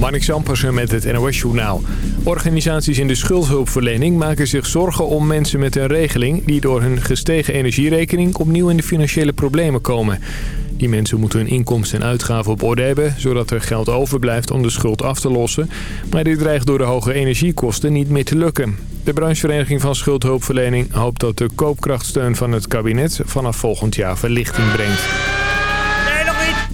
Marnik Sampersen met het NOS-journaal. Organisaties in de schuldhulpverlening maken zich zorgen om mensen met een regeling... die door hun gestegen energierekening opnieuw in de financiële problemen komen. Die mensen moeten hun inkomsten en uitgaven op orde hebben... zodat er geld overblijft om de schuld af te lossen. Maar dit dreigt door de hoge energiekosten niet meer te lukken. De branchevereniging van schuldhulpverlening hoopt dat de koopkrachtsteun van het kabinet... vanaf volgend jaar verlichting brengt.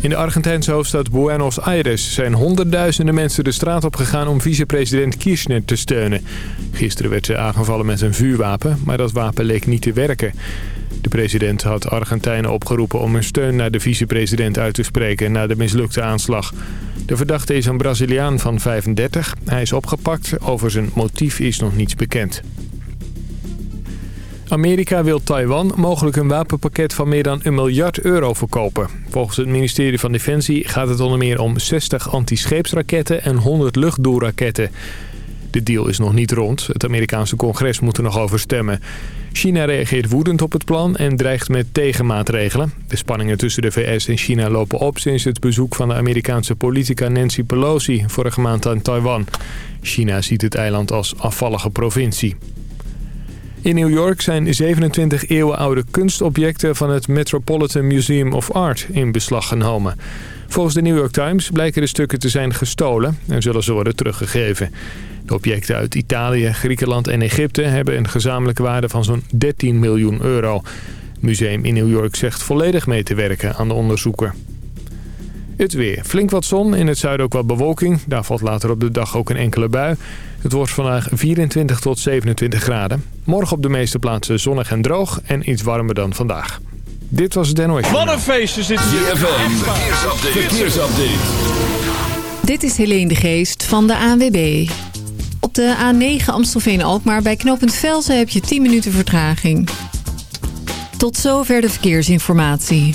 In de Argentijnse hoofdstad Buenos Aires zijn honderdduizenden mensen de straat op gegaan om vicepresident Kirchner te steunen. Gisteren werd ze aangevallen met een vuurwapen, maar dat wapen leek niet te werken. De president had Argentijnen opgeroepen om hun steun naar de vicepresident uit te spreken na de mislukte aanslag. De verdachte is een Braziliaan van 35. Hij is opgepakt. Over zijn motief is nog niets bekend. Amerika wil Taiwan mogelijk een wapenpakket van meer dan een miljard euro verkopen. Volgens het ministerie van Defensie gaat het onder meer om 60 antischeepsraketten en 100 luchtdoelraketten. De deal is nog niet rond. Het Amerikaanse congres moet er nog over stemmen. China reageert woedend op het plan en dreigt met tegenmaatregelen. De spanningen tussen de VS en China lopen op sinds het bezoek van de Amerikaanse politica Nancy Pelosi vorige maand aan Taiwan. China ziet het eiland als afvallige provincie. In New York zijn 27 eeuwenoude kunstobjecten van het Metropolitan Museum of Art in beslag genomen. Volgens de New York Times blijken de stukken te zijn gestolen en zullen ze worden teruggegeven. De objecten uit Italië, Griekenland en Egypte hebben een gezamenlijke waarde van zo'n 13 miljoen euro. Het museum in New York zegt volledig mee te werken aan de onderzoeken. Het weer. Flink wat zon, in het zuiden ook wat bewolking. Daar valt later op de dag ook een enkele bui. Het wordt vandaag 24 tot 27 graden. Morgen op de meeste plaatsen zonnig en droog en iets warmer dan vandaag. Dit was het NOS. Wat een feest is dit hier. verkeersupdate. verkeersupdate. Dit is Helene de Geest van de ANWB. Op de A9 Amstelveen-Alkmaar bij knooppunt Velzen heb je 10 minuten vertraging. Tot zover de verkeersinformatie.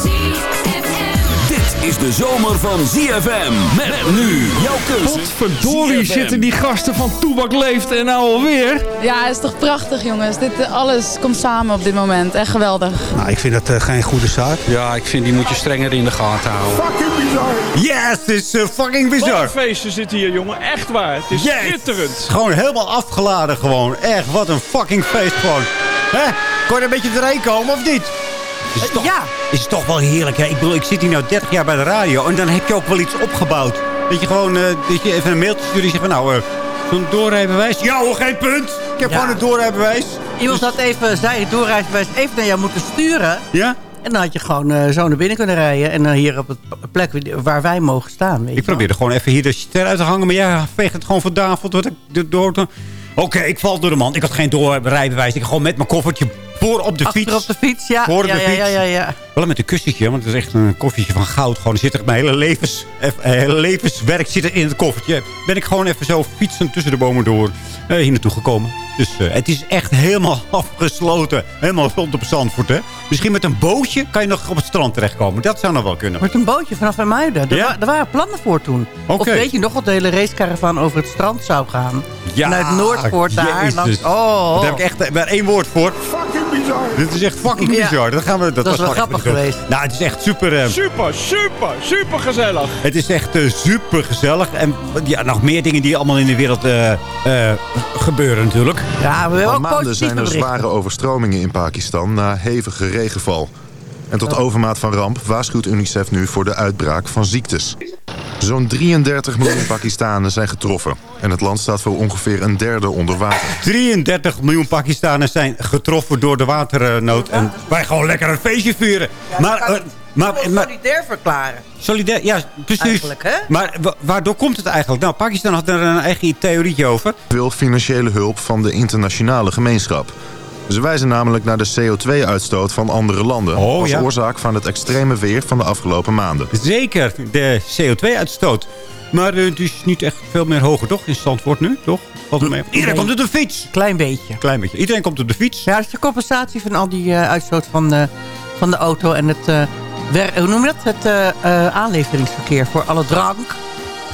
Dit is de zomer van ZFM. Met nu jouw keuze. Potverdorie zitten die gasten van Toebak Leeft en nou alweer. Ja, het is toch prachtig jongens. Dit, eh, alles komt samen op dit moment. Echt geweldig. Nou, ik vind dat eh, geen goede zaak. Ja, ik vind die moet je strenger in de gaten houden. Yes, het is eh, fucking Wat bizar. een feest is dit hier jongen. Echt waar. Het is Yes. schitterend. Gewoon helemaal afgeladen gewoon. Echt, wat een fucking feest gewoon. Hè? Kon je er een beetje doorheen komen of niet? Is het toch, ja. Is het toch wel heerlijk, hè? Ik bedoel, ik zit hier nou 30 jaar bij de radio. En dan heb je ook wel iets opgebouwd. Dat je gewoon, eh, dat je even een mailtje stuurt. Die zegt van, nou, eh, zo'n doorrijbewijs. Ja hoor, geen punt. Ik heb Ja. gewoon een doorrijbewijs. Iemand had even zijn doorrijbewijs even naar jou moeten sturen. Ja? En dan had je gewoon eh, zo naar binnen kunnen rijden. En dan hier op het plek waar wij mogen staan. Weet Ik probeerde gewoon even hier de ster uit te hangen. Maar ja, veeg het gewoon vandaan. Vond ik de- door... Oké, ik val door de man. Ik had geen doorrijbewijs. Ik ga gewoon met mijn koffertje voor op de Achter fiets. op de fiets, ja. Voor ja, de ja, fiets. ja, ja, ja. Wel met een kussentje, want het is echt een koffietje van goud. Gewoon, er zit echt mijn hele, levens, eh, hele levenswerk zit er in het koffertje. Ben ik gewoon even zo fietsen tussen de bomen door eh, hier naartoe gekomen. Dus eh, het is echt helemaal afgesloten. Helemaal rond op Zandvoort, hè. Misschien met een bootje kan je nog op het strand terechtkomen. Dat zou nog wel kunnen. Wordt een bootje vanaf Muiden. Er, Ja? wa- er waren plannen voor toen. Of weet je nog dat de hele racecaravan over het strand zou gaan? Vanuit Noordpoort daar. Langs, oh, Daar heb ik echt maar één woord voor. Fucking bizar. Dit is echt fucking Ja. bizar. Dat, gaan we, dat, was grappig. Geweest. Nou, het is echt super... eh, Super, super, super gezellig. Het is echt eh, super gezellig. En ja, nog meer dingen die allemaal in de wereld eh, eh, gebeuren natuurlijk. Ja, we hebben Al ook maanden zijn er berichten. zware overstromingen in Pakistan na hevige regenval. En tot overmaat van ramp waarschuwt UNICEF nu voor de uitbraak van ziektes. Zo'n 33 miljoen Pakistanen zijn getroffen. En het land staat voor ongeveer een derde onder water. 33 miljoen Pakistaners zijn getroffen door de waternood. En wij gewoon lekker een feestje vieren. Maar eh, Maar, Maar, solidair verklaren. solidair, ja, precies. Eigenlijk, hè? Maar wa- waardoor komt het eigenlijk? Nou, Pakistan had er een eigen theorietje over. Wil financiële hulp van de internationale gemeenschap. Ze wijzen namelijk naar de CO2-uitstoot van andere landen... Oh, als ja. oorzaak van het extreme weer van de afgelopen maanden. Zeker, de CO2-uitstoot. Maar eh, het is niet echt veel meer hoger, toch? In Zandvoort nu, toch? Iedereen komt op de fiets. Klein beetje. Klein beetje. Iedereen komt op de fiets. Ja, dat is de compensatie van al die eh, uitstoot van, eh, van de auto en het, eh, wer- hoe noem je dat? Het eh, eh, aanleveringsverkeer voor alle drank,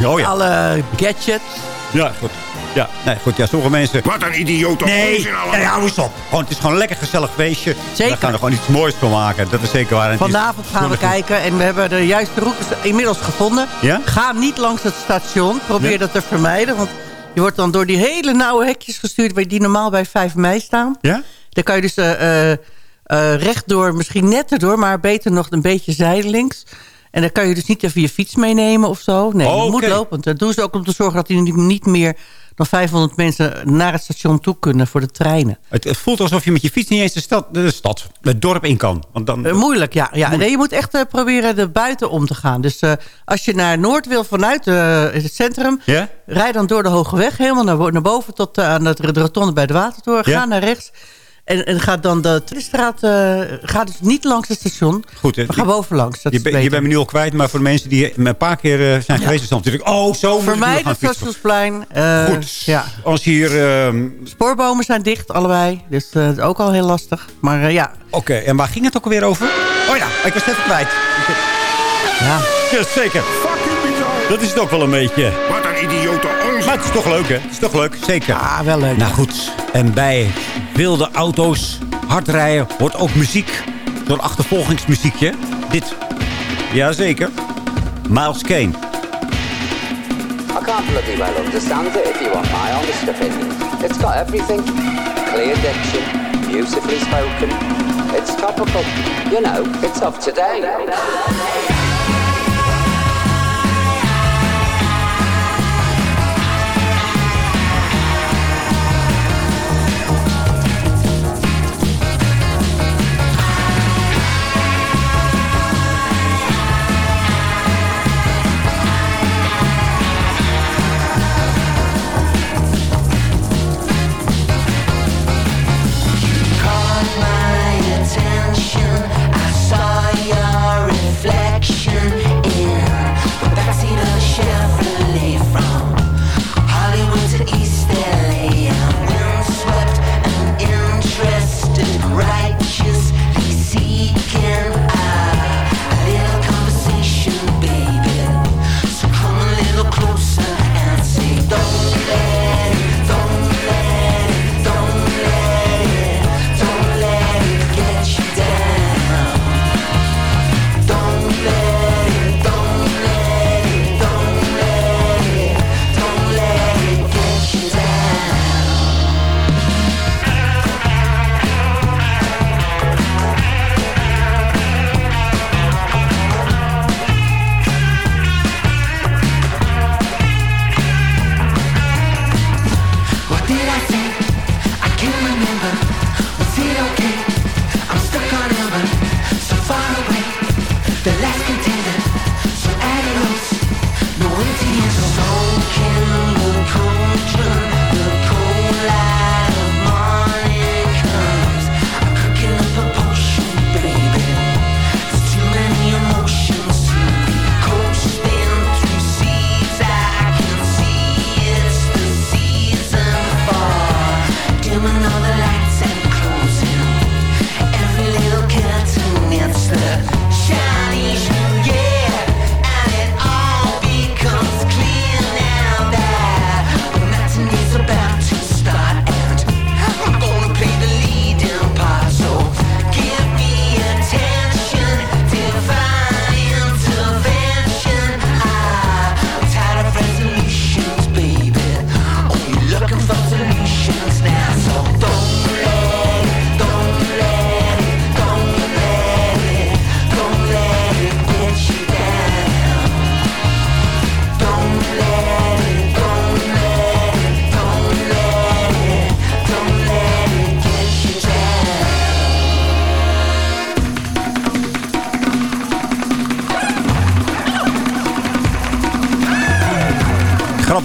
Oh ja. alle gadgets. Ja, goed. Ja, nee, goed. Ja, sommige mensen... Wat een idiote Nee, nee, hou eens op. Gewoon, het is gewoon een lekker gezellig feestje. Zeker. We gaan er gewoon iets moois van maken. Dat is zeker waar. En het is- Vanavond gaan we kijken en we hebben de juiste routes inmiddels gevonden. Ja? Ga niet langs het station. Probeer Ja. dat te vermijden, want je wordt dan door die hele nauwe hekjes gestuurd... waar die normaal bij 5 mei staan. Ja? Dan kan je dus eh, eh, eh, rechtdoor, misschien net erdoor... maar beter nog een beetje zijdelings. En dan kan je dus niet even je fiets meenemen of zo. Nee, Oh, je moet oké. lopend. Dat doen ze ook om te zorgen dat niet- niet meer dan 500 mensen... naar het station toe kunnen voor de treinen. Het, het voelt alsof je met je fiets niet eens de stad, de stad het dorp in kan. Want dan, Eh, moeilijk, ja. ja. Nee, je moet echt eh, proberen er buiten om te gaan. Dus eh, als je naar Noord wil vanuit het centrum... Ja? rijd dan door de Hoge Weg helemaal naar, bo- naar boven... tot aan de rotonde bij de Watertoren. Ga naar rechts. En, en ga dan de Tristraat... eh ga dus niet langs het station. Goed, hè. Maar ga bovenlangs. Dat je, is ben- je bent me nu al kwijt, maar voor de mensen die een paar keer eh, zijn geweest Zandvoort... denk ik, oh, zo Vermijd gaan het stationsplein. eh, Goed. Ja. Als hier... ehm, Spoorbomen zijn dicht, allebei. Dus eh, dat is ook al heel lastig. Maar eh, ja. Oké, en waar ging het ook alweer over? Oh ja, ik was het even kwijt. ja. Ja, zeker. Dat is het ook wel een beetje. Een idiote onzin. Maar het is toch leuk, hè? Het is toch leuk, zeker. Ah, wel leuk. Nou goed, en bij wilde auto's hard rijden hoort ook muziek. Zo'n achtervolgingsmuziekje. Dit. Jazeker. Miles Kane. I can't bloody well understand it if you want my honest opinion. It's got everything. Clear diction, beautifully spoken. It's topical. You know, it's of today.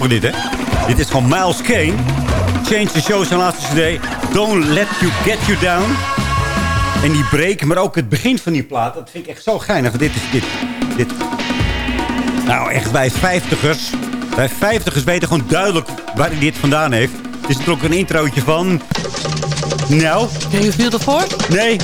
Grappig dit, hè? Dit is gewoon Miles Kane. Change the Show zijn laatste cd. Don't let you get you down. En die break, maar ook het begin van die plaat. Dat vind ik echt zo geinig. Dit is dit. dit. Nou, echt wij vijftigers. Wij vijftigers weten gewoon duidelijk waar hij dit vandaan heeft. Het is er ook een introotje van... Nou? Ken je veel ervoor? Nee.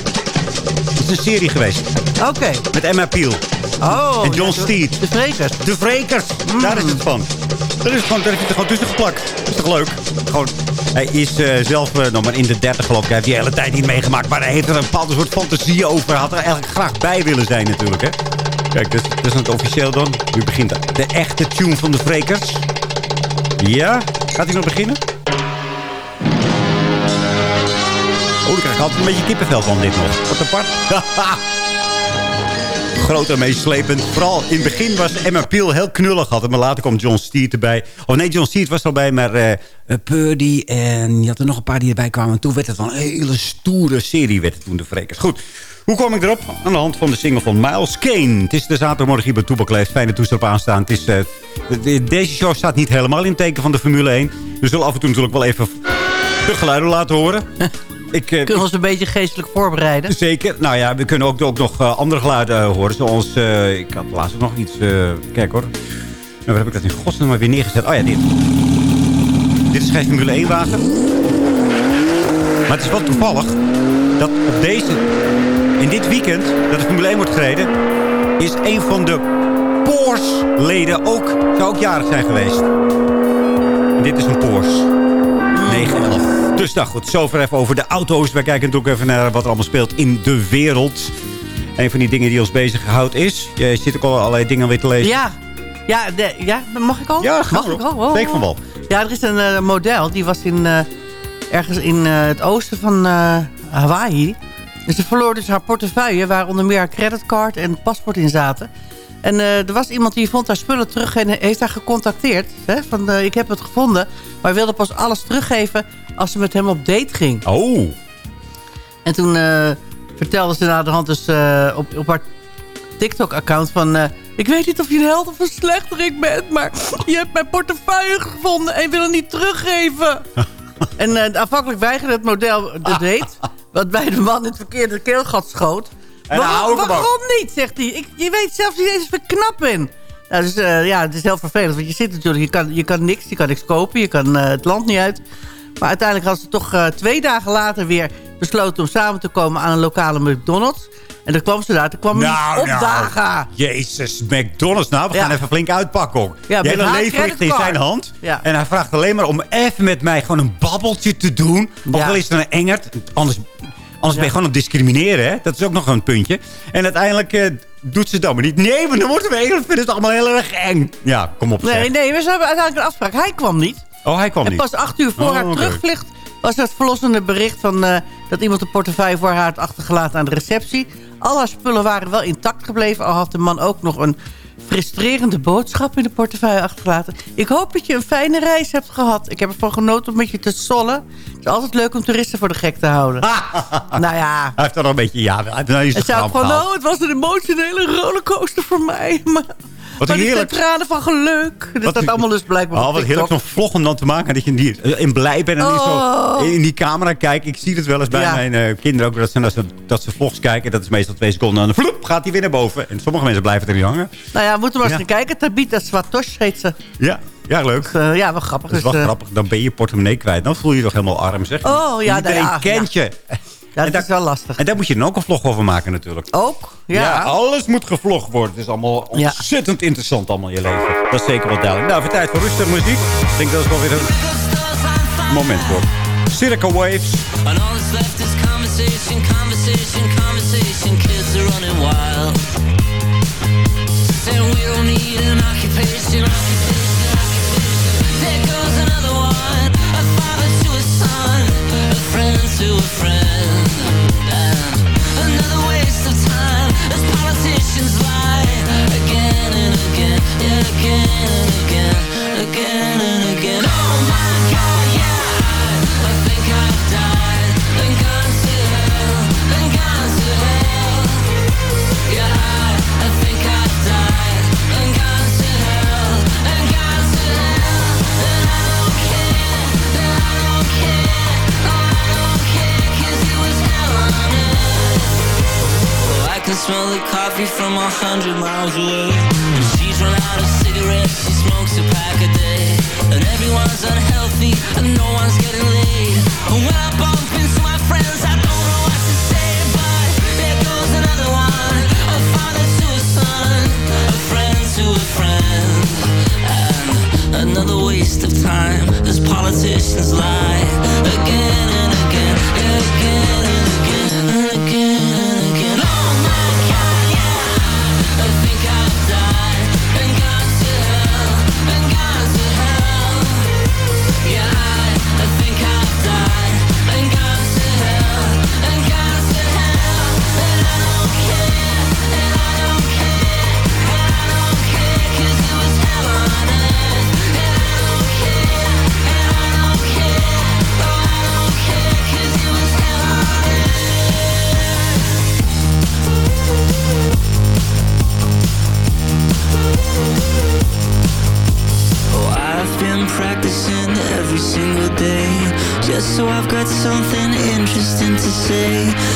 Het is een serie geweest. Oké. Met Emma Peel. Oh. En John ja, Steed. De Vrekers. De Vrekers. Daar is het van. Dat is gewoon, daar heb je er gewoon tussen geplakt. Dat is toch leuk? Gewoon, hij is eh, zelf eh, nog maar in de 30 geloof ik. Hij heeft die hele tijd niet meegemaakt. Maar hij heeft er een bepaalde soort fantasie over. Hij had er eigenlijk graag bij willen zijn natuurlijk. Hè? Kijk, dus, dus het officieel dan. Nu begint de, de echte tune van de Vrekers. Ja? Gaat hij nog beginnen? Oh, dan krijg ik altijd een beetje kippenvel van dit nog. Wat apart. Groot en meeslepend. Vooral in het begin was Emma Peel heel knullig altijd. Maar later kwam John Steed erbij. Oh nee, John Steed was er al bij. Maar uh, Purdy en je had er nog een paar die erbij kwamen. En toen werd het wel een hele stoere serie. Werd het toen de Vrekers. Goed. Hoe kwam ik erop? Aan de hand van de single van Miles Kane. Het is de zaterdagmorgen hier bij Toebak Leeft. Fijne toestel aanstaan. Het is, uh, de, deze show staat niet helemaal in het teken van de Formule 1. We zullen af en toe natuurlijk wel even de geluiden laten horen. Ik, uh, kunnen we ons een beetje geestelijk voorbereiden? Zeker. Nou ja, we kunnen ook, ook nog uh, andere geluiden uh, horen. Zoals, ik had laatst ook nog iets... kijk hoor. Nou, waar heb ik dat in godsnaam maar weer neergezet? Oh ja, dit. Dit is geen Formule 1 wagen. Maar het is wel toevallig dat op deze... In dit weekend dat de Formule 1 wordt gereden... is een van de Porsche-leden ook... zou ook jarig zijn geweest. En dit is een Porsche. 911. Dus nou goed, zover even over de auto's. Wij kijken natuurlijk even naar wat er allemaal speelt in de wereld. Een van die dingen die ons bezighoudt is... Je zit ook al allerlei dingen weer te lezen. Ja, ja, de, ja mag ik al? Ja, mag ik al? Oh, Steek van wel. Ja, er is een uh, model. Die was in, uh, ergens in uh, het oosten van Hawaii. Dus ze verloor dus haar portefeuille... waar onder meer haar creditcard en paspoort in zaten. En er was iemand die vond haar spullen terug... en heeft haar gecontacteerd. Hè, van, ik heb het gevonden, maar wilde pas alles teruggeven als ze met hem op date ging. Oh. En toen uh, vertelde ze na de hand dus op, op haar TikTok-account van... Ik weet niet of je een held of een slechterik bent... maar je hebt mijn portefeuille gevonden en wil het niet teruggeven. en aanvankelijk weigerde het model de date... wat bij de man in het verkeerde keelgat schoot. En waarom, waarom niet, zegt hij. Ik, je weet zelfs niet eens of ik knap ben. Nou, dus ja, het is heel vervelend. Want je zit natuurlijk, je kan, je kan niks, je kan niks kopen. Je kan het land niet uit. Maar uiteindelijk hadden ze toch uh, twee dagen later weer besloten om samen te komen aan een lokale McDonald's. En dan kwam ze daar, toen kwam nou, opdagen. Nou, jezus, McDonald's. Nou, we gaan even flink uitpakken ook. Ja, hele leven ligt in zijn hand. Ja. En hij vraagt alleen maar om even met mij gewoon een babbeltje te doen. Of wel is het een engert. Anders, anders ben je gewoon aan het discrimineren. Hè? Dat is ook nog een puntje. En uiteindelijk... Uh, doet ze het dan maar niet. Nee, maar dan moeten we vinden het allemaal heel erg eng. Ja, kom op. Nee, zeg. nee, we hebben uiteindelijk een afspraak. Hij kwam niet. Oh, hij kwam en niet. pas acht uur voor oh, haar okay. terugvlucht was het verlossende bericht van, uh, dat iemand een portefeuille voor haar had achtergelaten aan de receptie. Al haar spullen waren wel intact gebleven, al had de man ook nog een frustrerende boodschap in de portefeuille achtergelaten. Ik hoop dat je een fijne reis hebt gehad. Ik heb ervan genoten om met je te sollen. Het is altijd leuk om toeristen voor de gek te houden. nou ja. Hij heeft er nog een beetje, ja, hij is het zou gewoon, nou, het was een emotionele rollercoaster voor mij. Maar... Wat heerlijk. tranen van geluk. Dat staat allemaal dus blijkbaar oh, Wat heerlijk zo'n vlog om dan te maken. Dat je die, in blij bent en oh. zo in die camera kijkt. Ik zie het wel eens bij ja. mijn uh, kinderen ook. Dat ze, dat, ze, dat ze vlogs kijken. Dat is meestal twee seconden. En vloep, gaat hij weer naar boven. En sommige mensen blijven er niet hangen. Nou ja, moeten we maar eens gaan kijken. Tabita Swatosh heet ze. Ja, ja leuk. Dus, uh, ja, wel grappig. Dat is wel dus, uh, grappig. Dan ben je portemonnee kwijt. Dan voel je je toch helemaal arm, zeg. Oh, ja. Iedereen ja, kent ja. je. Ja, dat en is wel lastig. En daar moet je dan ook een vlog over maken natuurlijk. Ook? Ja. ja alles moet gevlogd worden. Het is allemaal ontzettend ja. interessant allemaal je leven. Dat is zeker wel duidelijk. Nou, voor tijd voor rustige muziek. Ik denk dat is wel weer een moment voor. Circle Waves. And all that's left is conversation, conversation, conversation. Kids are running wild. Saying we don't need an occupation, occupation, occupation. There goes another one. A father to a son. A friend to a friend. Again, and again, again and again. Oh my God, of coffee from a hundred miles away. And she's run out of cigarettes, she smokes a pack a day. And everyone's unhealthy, and no one's getting laid. And when I bump into my friends, I don't know what to say, but there goes another one. A father to a son, a friend to a friend. And another waste of time as politicians lie again and again, again say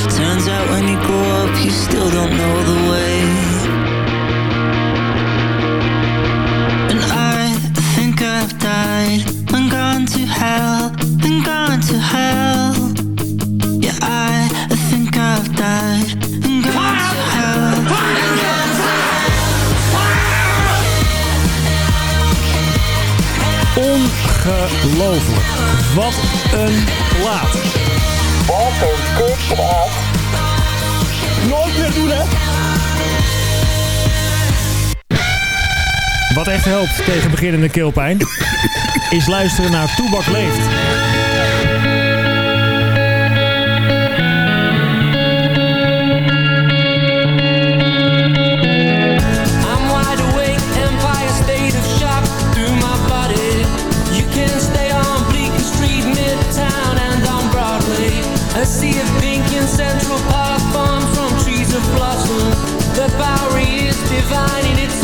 Wat echt helpt tegen beginnende keelpijn... is luisteren naar Toebak Leeft. I'm wide awake, empire state of shock through my body. You can stay on Bleecker Street, Midtown, and on Broadway. A sea of pink in Central Park, formed from trees of blossom. The Bowery is divine in its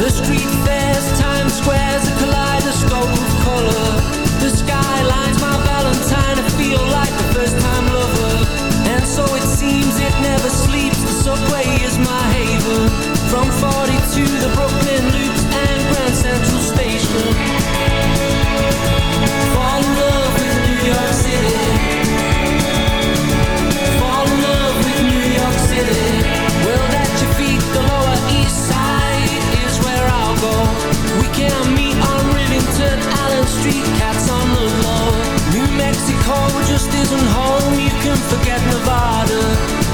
The street fairs, Times Square's isn't home. You can forget Nevada.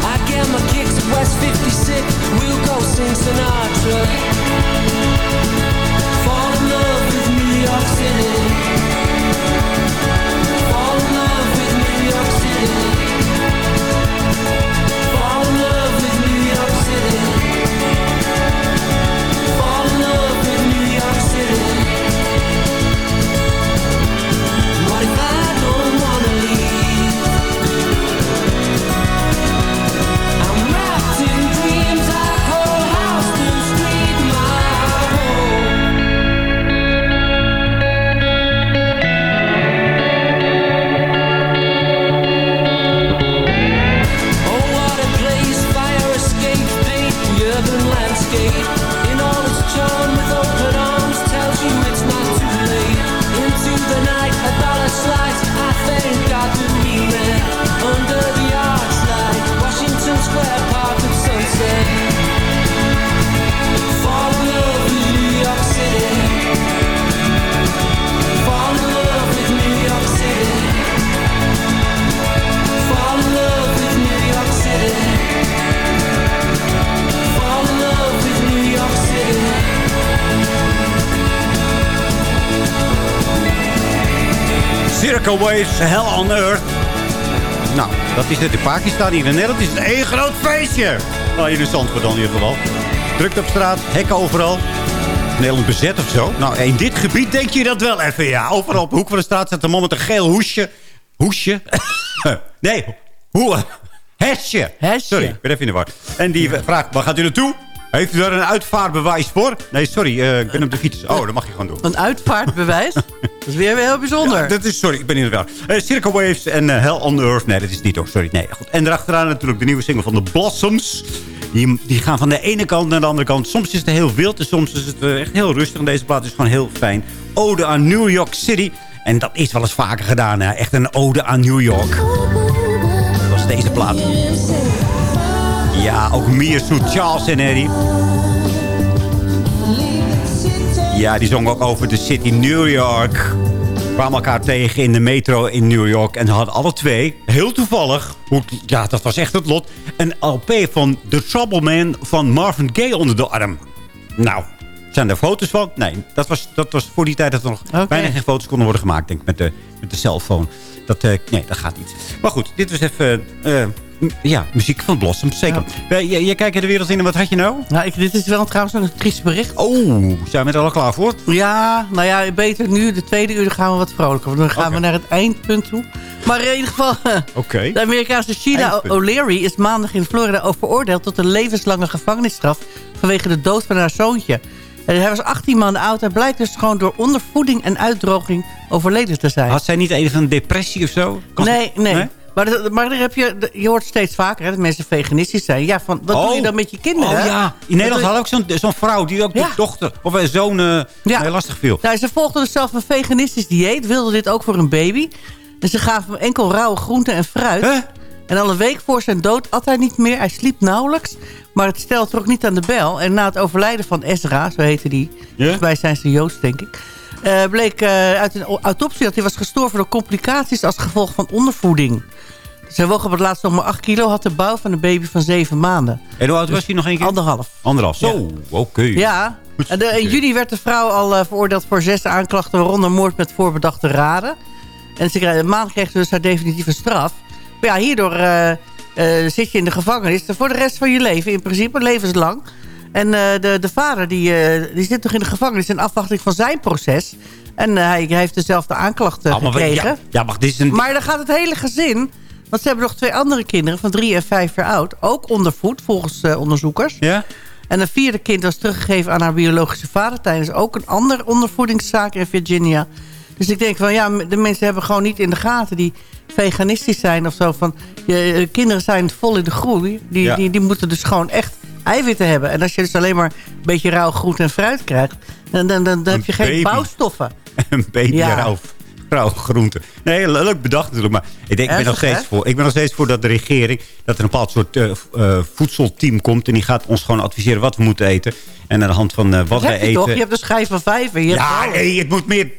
I get my kicks at West 56. We'll go sing Sinatra. Fall in love with New York City. Waves, Hell on Earth. Nou, dat is het in Pakistan. Hier in Nederland is het één groot feestje. Nou, hier in Zandvoort dan in ieder geval. Drukt op straat, hekken overal. Nederland bezet of zo. Nou, in dit gebied denk je dat wel even, ja. Overal op de hoek van de straat staat een man met een geel hoesje. Hoesje? nee, hoe? Hesje. Sorry, ik ben even in de war. En die vraagt, waar gaat u naartoe? Heeft u daar een uitvaartbewijs voor? Nee, sorry, eh, ik ben op de fiets. Oh, dat mag je gewoon doen. Een uitvaartbewijs? Dat is weer heel bijzonder. Ja, dat is, sorry, ik ben inderdaad. Uh, Circle Waves en uh, Hell on Earth. Nee, dat is niet hoor. Sorry. Nee, goed. En daarachteraan natuurlijk de nieuwe single van The Blossoms. Die, die gaan van de ene kant naar de andere kant. Soms is het heel wild en soms is het echt heel rustig. En deze plaat is gewoon heel fijn. Ode aan New York City. En dat is wel eens vaker gedaan. Hè? Echt een ode aan New York. Dat was deze plaat. Ja, ook meer Sue Charles en Eddie. Ja, die zong ook over de city New York. Kwamen elkaar tegen in de metro in New York. En ze hadden alle twee, heel toevallig... Ja, dat was echt het lot. Een LP van The Trouble Man van Marvin Gaye onder de arm. Nou, zijn er foto's van? Nee, dat was, dat was voor die tijd dat er nog okay. bijna geen foto's konden worden gemaakt. Denk ik, met de, met de cellphone. Dat, uh, nee, dat gaat niet. Maar goed, dit was even... Uh, ja, muziek van Blossom, zeker. Ja. Je, je kijkt de wereld in en wat had je nou? Nou, ik, dit is wel trouwens een triest bericht. Oh, zijn we er al klaar voor? Ja, nou ja, beter nu. De tweede uur gaan we wat vrolijker. Want dan gaan okay. we naar het eindpunt toe. Maar in ieder geval, okay. de Amerikaanse Sheila O'Leary is maandag in Florida veroordeeld tot een levenslange gevangenisstraf vanwege de dood van haar zoontje. En hij was 18 maanden oud. Hij blijkt dus gewoon door ondervoeding en uitdroging overleden te zijn. Had zij niet even een depressie of zo? Nee, nee, nee. Maar, maar daar heb je, je hoort steeds vaker hè, dat mensen veganistisch zijn. Ja, van, wat oh. doe je dan met je kinderen? Oh ja, in Nederland had ook zo'n zo'n vrouw die ook ja. de dochter of een zoon uh, ja. heel lastig viel. Ja, ze volgde dus zelf een veganistisch dieet. Wilde dit ook voor een baby. En ze gaven hem enkel rauwe groenten en fruit. Huh? En al een week voor zijn dood at hij niet meer. Hij sliep nauwelijks. Maar het stel trok niet aan de bel. En na het overlijden van Ezra, zo heette die. Yeah? Mij zijn ze Joost, denk ik. Uh, bleek uh, uit een autopsie dat hij was gestorven door complicaties als gevolg van ondervoeding. Zij woog op het laatst nog maar 8 kilo. Had de bouw van een baby van 7 maanden. En hoe oud was hij nog een keer? Anderhalf. Anderhalf, zo. Ja. Oké. Okay. Ja. De, in juni werd de vrouw al uh, veroordeeld voor zes aanklachten... waaronder moord met voorbedachte raden. En ze kreeg, een maand kreeg ze dus haar definitieve straf. Maar ja, hierdoor uh, uh, zit je in de gevangenis... voor de rest van je leven. In principe levenslang. En de, de vader die, die zit nog in de gevangenis... in afwachting van zijn proces... En hij heeft dezelfde aanklachten oh, maar, gekregen. Ja, ja, maar, dit is een... maar dan gaat het hele gezin want ze hebben nog twee andere kinderen van drie en vijf jaar oud. Ook ondervoed, volgens uh, onderzoekers. Ja? En een vierde kind was teruggegeven aan haar biologische vader... tijdens ook een andere ondervoedingszaak in Virginia. Dus ik denk van ja, de mensen hebben gewoon niet in de gaten... die veganistisch zijn of zo. Van, je, kinderen zijn vol in de groei. Die, ja. die, die moeten dus gewoon echt eiwitten hebben. En als je dus alleen maar een beetje rauw groente en fruit krijgt... dan, dan, dan, dan heb je geen bouwstoffen. een baby ja. rauw rauwe groenten. Nee, leuk bedacht natuurlijk. Maar ik, denk, ik, ben nog steeds voor, ik ben nog steeds voor dat de regering... dat er een bepaald soort uh, uh, voedselteam komt... en die gaat ons gewoon adviseren wat we moeten eten. En aan de hand van uh, wat wij eten... Toch? Je hebt een schijf van vijf. En je ja, nee, het moet meer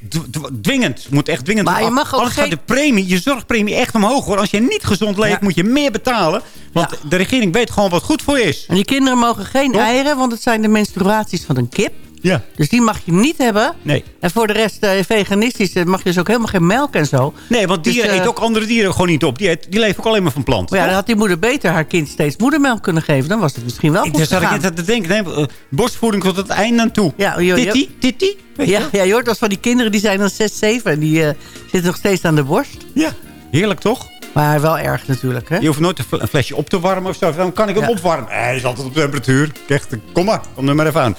dwingend. Het moet echt dwingend. Maar je mag ook Anders geen... gaat de premie, je zorgpremie echt omhoog. Hoor. Als je niet gezond leeft, ja. moet je meer betalen. Want ja. de regering weet gewoon wat goed voor je is. En die kinderen mogen geen eieren... want het zijn de menstruaties van een kip. Ja. Dus die mag je niet hebben. Nee. En voor de rest, uh, veganistisch, mag je dus ook helemaal geen melk en zo. Nee, want dieren dus, uh, eten ook andere dieren gewoon niet op. Die, eet, die leven ook alleen maar van planten. Maar ja, dan had die moeder beter haar kind steeds moedermelk kunnen geven. Dan was het misschien wel goed Ik zat ik net te denken, nee, uh, borstvoeding tot het einde aan toe. Ja, joh, titty. Ja, ja, je hoort als van die kinderen, die zijn dan 6, 7 en die zitten nog steeds aan de borst. Ja, heerlijk toch? Maar wel erg natuurlijk, hè? Je hoeft nooit een flesje op te warmen of zo. Dan kan ik hem ja. opwarmen. Hij is altijd op temperatuur. Echt, kom maar, kom er maar even aan.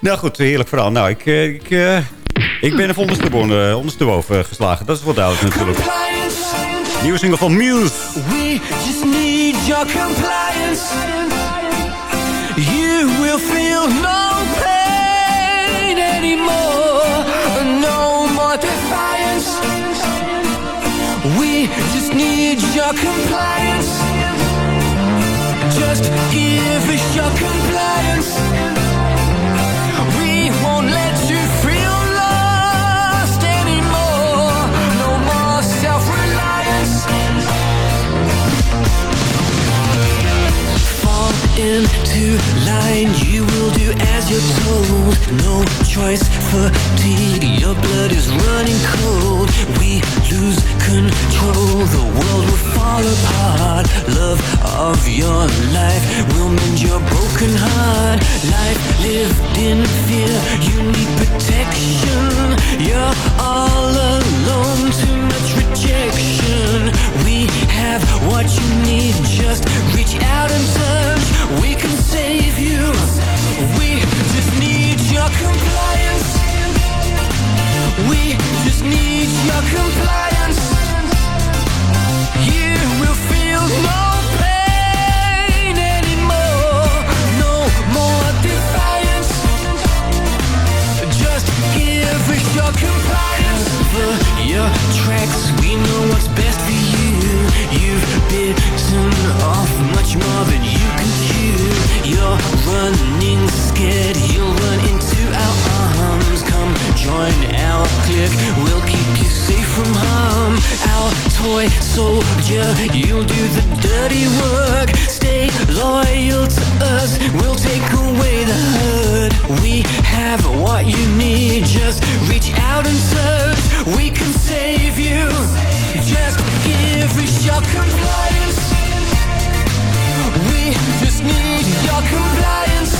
Nou goed, heerlijk verhaal. Nou, ik, ik, uh, ik ben even ondersteboven, uh, ondersteboven geslagen. Dat is wat duidelijk natuurlijk. Nieuwe single van Muse. We just need your compliance. You will feel no pain anymore. No more defiance. We just need your compliance. Just give us your compliance. Into line, you will do as you're told. No choice, fatigue, your blood is running cold. We lose control, the world will fall apart. Love of your life will mend your broken heart. Life lived in fear, you need protection. You're all alone, too much rejection. Have what you need, just reach out and touch. We can save you. We just need your compliance. We just need your compliance. You will feel no pain anymore. No more defiance. Just give us your compliance. For your tracks, we know what's best for you. You've bitten off much more than you can chew. You're running scared, you'll run into our arms. Come join our clique, we'll keep you safe from harm. Our toy soldier, you'll do the dirty work. Stay loyal to us, we'll take away the hurt. We have what you need, just reach out and search. We can save you. Just give us your compliance. We just need your compliance.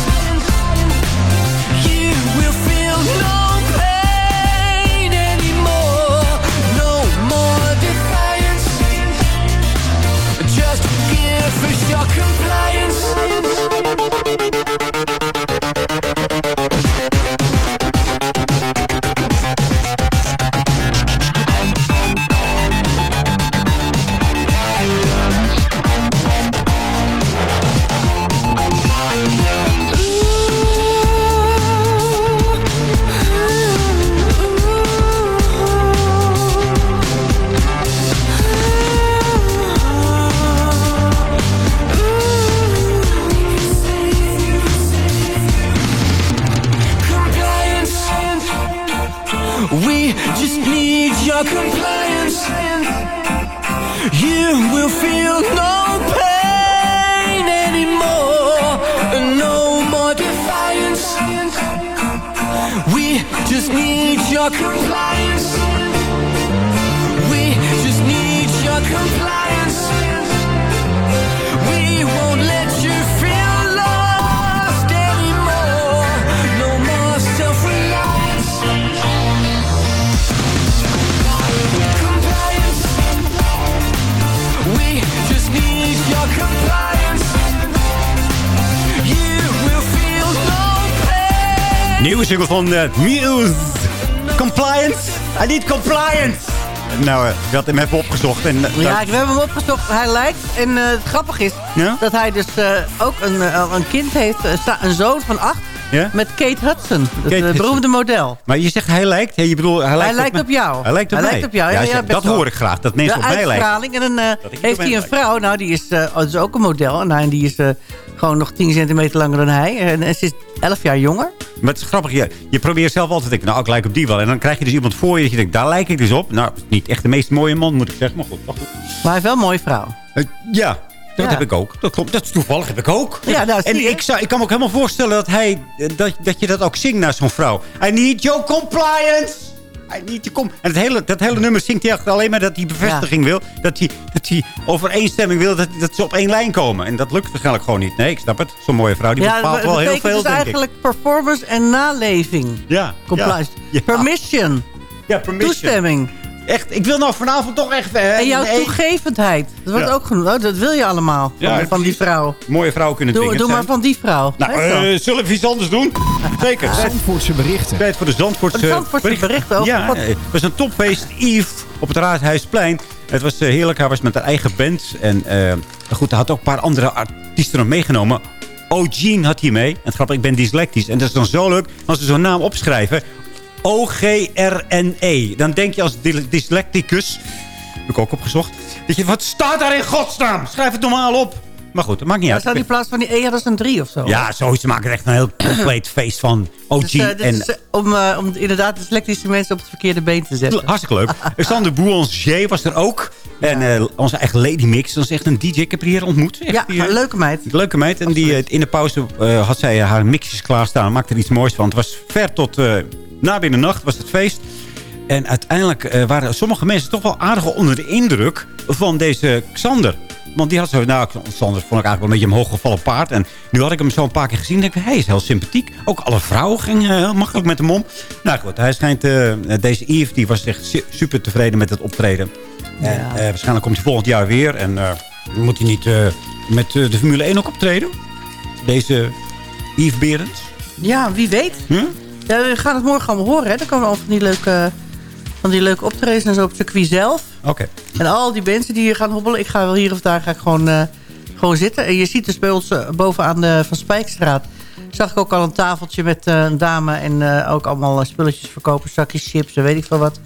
You will feel no pain anymore. No more defiance. Just give us your compliance. Van uh, Muse. Compliance. I need compliance. Nou, ik had hem even opgezocht. En, eh, Ja, we hebben hem opgezocht. Hij lijkt. En eh, het grappige is Ja? dat hij dus eh, ook een, een kind heeft. een zoon van acht. Ja? Met Kate Hudson. Het Kate Hudson. beroemde model. Maar je zegt hij lijkt. Ja, je bedoelt, hij lijkt, lijkt me- op jou. Hij lijkt op Hij mij. lijkt op jou, ja, dat hoor ik graag. Dat mensen de op mij lijken. uitstraling. En dan ik heeft hij een vrouw. Nou, die is, ook een model. En hij- die is gewoon nog 10 centimeter langer dan hij. En, en ze is 11 jaar jonger. Maar het is grappig. Je, je probeert zelf altijd te denken, nou, ik lijk op die wel. En dan krijg je dus iemand voor je dat je denkt, daar lijk ik dus op. Nou, niet echt de meest mooie man, moet ik zeggen. Maar goed, maar goed. Maar hij heeft wel een mooie vrouw. Eh, ja, dat Ja. heb ik ook. Dat klopt. Dat is toevallig, heb ik ook. Ja, nou, en je. ik, zou, ik kan me ook helemaal voorstellen dat, hij, eh, dat, dat je dat ook zingt naar zo'n vrouw. I need your compliance. Com en het hele, dat hele nummer zingt hij eigenlijk alleen maar dat hij bevestiging wil. Dat hij, dat hij overeenstemming wil dat, dat ze op één lijn komen. En dat lukt waarschijnlijk gewoon niet. Nee, ik snap het. Zo'n mooie vrouw, die ja, bepaalt wel heel veel, dus denk ik. eigenlijk performance en naleving. Ja. Compliance. Ja. Permission. Ja, permission. Toestemming. Echt, ik wil nou vanavond toch echt... eh, En jouw nee. toegevendheid. Dat wordt Ja. ook genoemd. Oh, dat wil je allemaal. Van, Ja, van die vrouw. Mooie vrouw kunnen Doe, dwingend doe maar van die vrouw. Nou, eh, zullen we iets anders doen? Zeker. Zandvoortse berichten. Tijd voor de Zandvoortse, De Zandvoortse berichten over Ja, wat- het was een topfeest. Yves op het Raadhuisplein. Het was eh, heerlijk. Hij was met een eigen band. En eh, goed, hij had ook een paar andere artiesten nog meegenomen. O'Gene had hij mee. En het grappig, ik ben dyslectisch. En dat is dan zo leuk als ze zo'n naam opschrijven. O-G-R-N-E. Dan denk je als dy- dyslecticus... Heb ik ook opgezocht. Dat je, wat staat daar in godsnaam? Schrijf het normaal op. Maar goed, dat maakt niet Ja, uit. staat in plaats van die E hadden ze een 3 of zo. Ja, zoiets. Maken er echt een heel compleet feest van. OG Dus, eh, en... is, eh, om, eh, om inderdaad dyslectische mensen op het verkeerde been te zetten. Hartstikke leuk. Alexander Boulanger was er ook. En onze eigen Lady Mix. Dat is echt een DJ. Ik heb hier ontmoet. Echt, Ja, die, leuke meid. Leuke meid. En die, in de pauze had zij haar mixjes klaarstaan. Maakte er iets moois van. Het was ver tot uh, na binnen nacht was het feest. En uiteindelijk uh, waren sommige mensen toch wel aardig onder de indruk van deze Xander. Want die had zo, nou, Xander vond ik eigenlijk wel een beetje een hooggevallen paard. En nu had ik hem zo een paar keer gezien. En denk ik, hij is heel sympathiek. Ook alle vrouwen gingen heel makkelijk met hem om. Nou goed, hij schijnt, uh, deze Yves, die was echt super tevreden met het optreden. Ja. En uh, waarschijnlijk komt hij volgend jaar weer. En moet hij niet met de Formule 1 ook optreden? Deze Yves Berends? Ja, wie weet. Hm? Ja, we gaan het morgen allemaal horen. Hè? Dan komen al van die leuke Van die leuke optredens en zo op het circuit zelf. Oké. En al die mensen die hier gaan hobbelen. Ik ga wel hier of daar ga ik gewoon, eh, gewoon zitten. En je ziet dus bij ons eh, bovenaan de Van Spijkstraat... zag ik ook al een tafeltje met eh, een dame... en ook allemaal spulletjes verkopen. Zakjes chips en weet ik veel wat.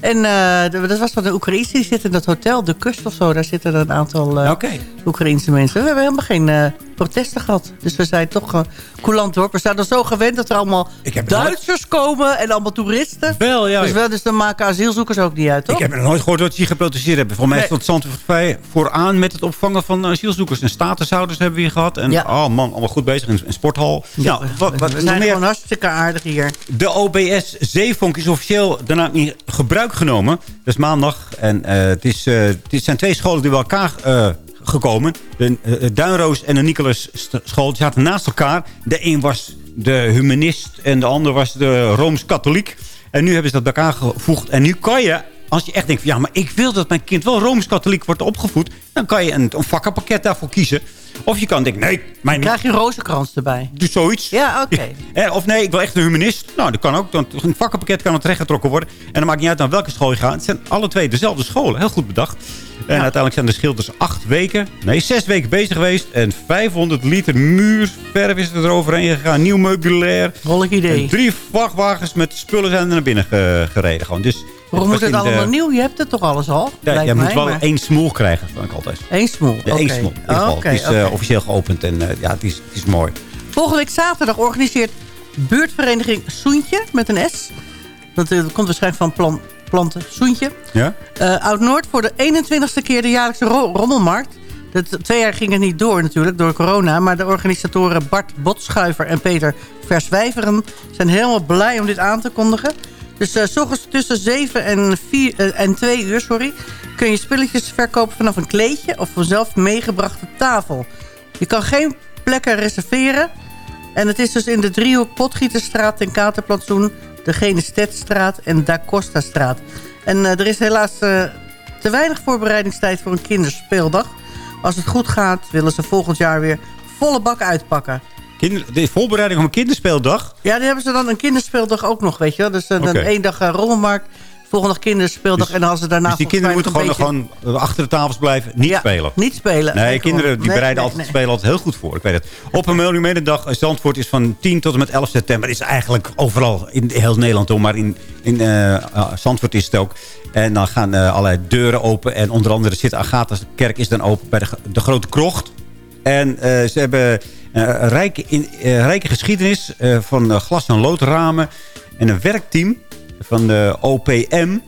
En dat was van de Oekraïners. Die zitten in dat hotel, de kust of zo. Daar zitten een aantal Oké. Oekraïnse mensen. We hebben helemaal geen protesten gehad. Dus we zijn toch een coulant dorp. We zijn er zo gewend dat er allemaal Duitsers komen... en allemaal toeristen. Wel, ja. Dus, wel, dus dan maken asielzoekers ook niet uit, toch? Ik heb nog nooit gehoord dat ze hier geprotesteerd hebben. Volgens mij stond Zandvoort vooraan met het opvangen van asielzoekers. En statushouders hebben we hier gehad. En Ja. oh man, allemaal goed bezig. Een, een sporthal. nou, wat, wat, we zijn meer? gewoon hartstikke aardig hier. De OBS Zeevonk is officieel daarna in gebruik genomen. Dat is maandag. En eh, het, is, eh, het zijn twee scholen die bij elkaar eh, gekomen. De eh, Duinroos en de Nicolas school zaten naast elkaar. De een was de humanist en de ander was de Rooms-Katholiek. En nu hebben ze dat bij elkaar gevoegd. En nu kan je, als je echt denkt... van, ja, maar ik wil dat mijn kind wel Rooms-Katholiek wordt opgevoed... dan kan je een, een vakkenpakket daarvoor kiezen. Of je kan denken, nee, mijn... Krijg je een rozenkrans erbij? Doe zoiets. Ja, oké. Eh, Of nee, ik wil echt een humanist. Nou, dat kan ook. Dan, een vakkenpakket kan het terechtgetrokken worden. En dan maakt niet uit naar welke school je gaat. Het zijn alle twee dezelfde scholen. Heel goed bedacht. En uiteindelijk zijn de schilders acht weken, nee, zes weken bezig geweest. En 500 liter muurverf is er eroverheen gegaan. Nieuw meubilair. Rollig idee. En drie vrachtwagens met spullen zijn er naar binnen ge- gereden. Gewoon. Dus Waarom moet het de- allemaal nieuw? Je hebt het toch alles al? Ja, jij moet wel maar- één smoel krijgen, vind ik altijd. Eén smoel, oké. één smoel. in ieder geval. oké, het is eh, oké. officieel geopend en eh, ja, het is, het is mooi. Volgende week zaterdag organiseert buurtvereniging Soentje met een S. Dat, eh, dat komt waarschijnlijk van plan, planten Soentje. Ja? Eh, Oud-Noord voor de 21ste keer de jaarlijkse ro- rommelmarkt. Dat, twee jaar ging het niet door natuurlijk, door corona. Maar de organisatoren Bart Botschuiver en Peter Verswijveren... zijn helemaal blij om dit aan te kondigen. Dus eh, 's ochtends tussen 7 en, 4, eh, en 2 uur sorry, kun je spulletjes verkopen vanaf een kleedje... of een zelf meegebrachte tafel. Je kan geen plekken reserveren... En het is dus in de driehoek Potgieterstraat, Ten Katerplantsoen... de Genestetstraat en Da Costa-straat. En eh, er is helaas eh, te weinig voorbereidingstijd voor een kinderspeeldag. Als het goed gaat, willen ze volgend jaar weer volle bak uitpakken. Kinder, de voorbereiding op een kinderspeeldag. Ja, die hebben ze dan een kinderspeeldag ook nog, weet je wel. Dus eh, dan Oké. één dag rommelmarkt, volgende dag kinderspeeldag... en dan als ze daarna Dus die kinderen moeten gewoon, beetje- gewoon achter de tafels blijven, niet Ja, spelen. niet spelen. Nee, Nee, kinderen die Nee, bereiden nee, altijd spelen altijd heel goed voor. Ik weet het. Op een Milieumenendag in Zandvoort is van 10 tot en met 11 september. Is eigenlijk overal in heel Nederland, hoor, maar in, in eh, eh, Zandvoort is het ook. En dan gaan eh, allerlei deuren open. En onder andere zit Agatha's kerk is dan open bij de, de Grote Krocht. En eh, ze hebben eh, een rijke, in, eh, rijke geschiedenis eh, van eh, glas- en loodramen. En een werkteam van de OPM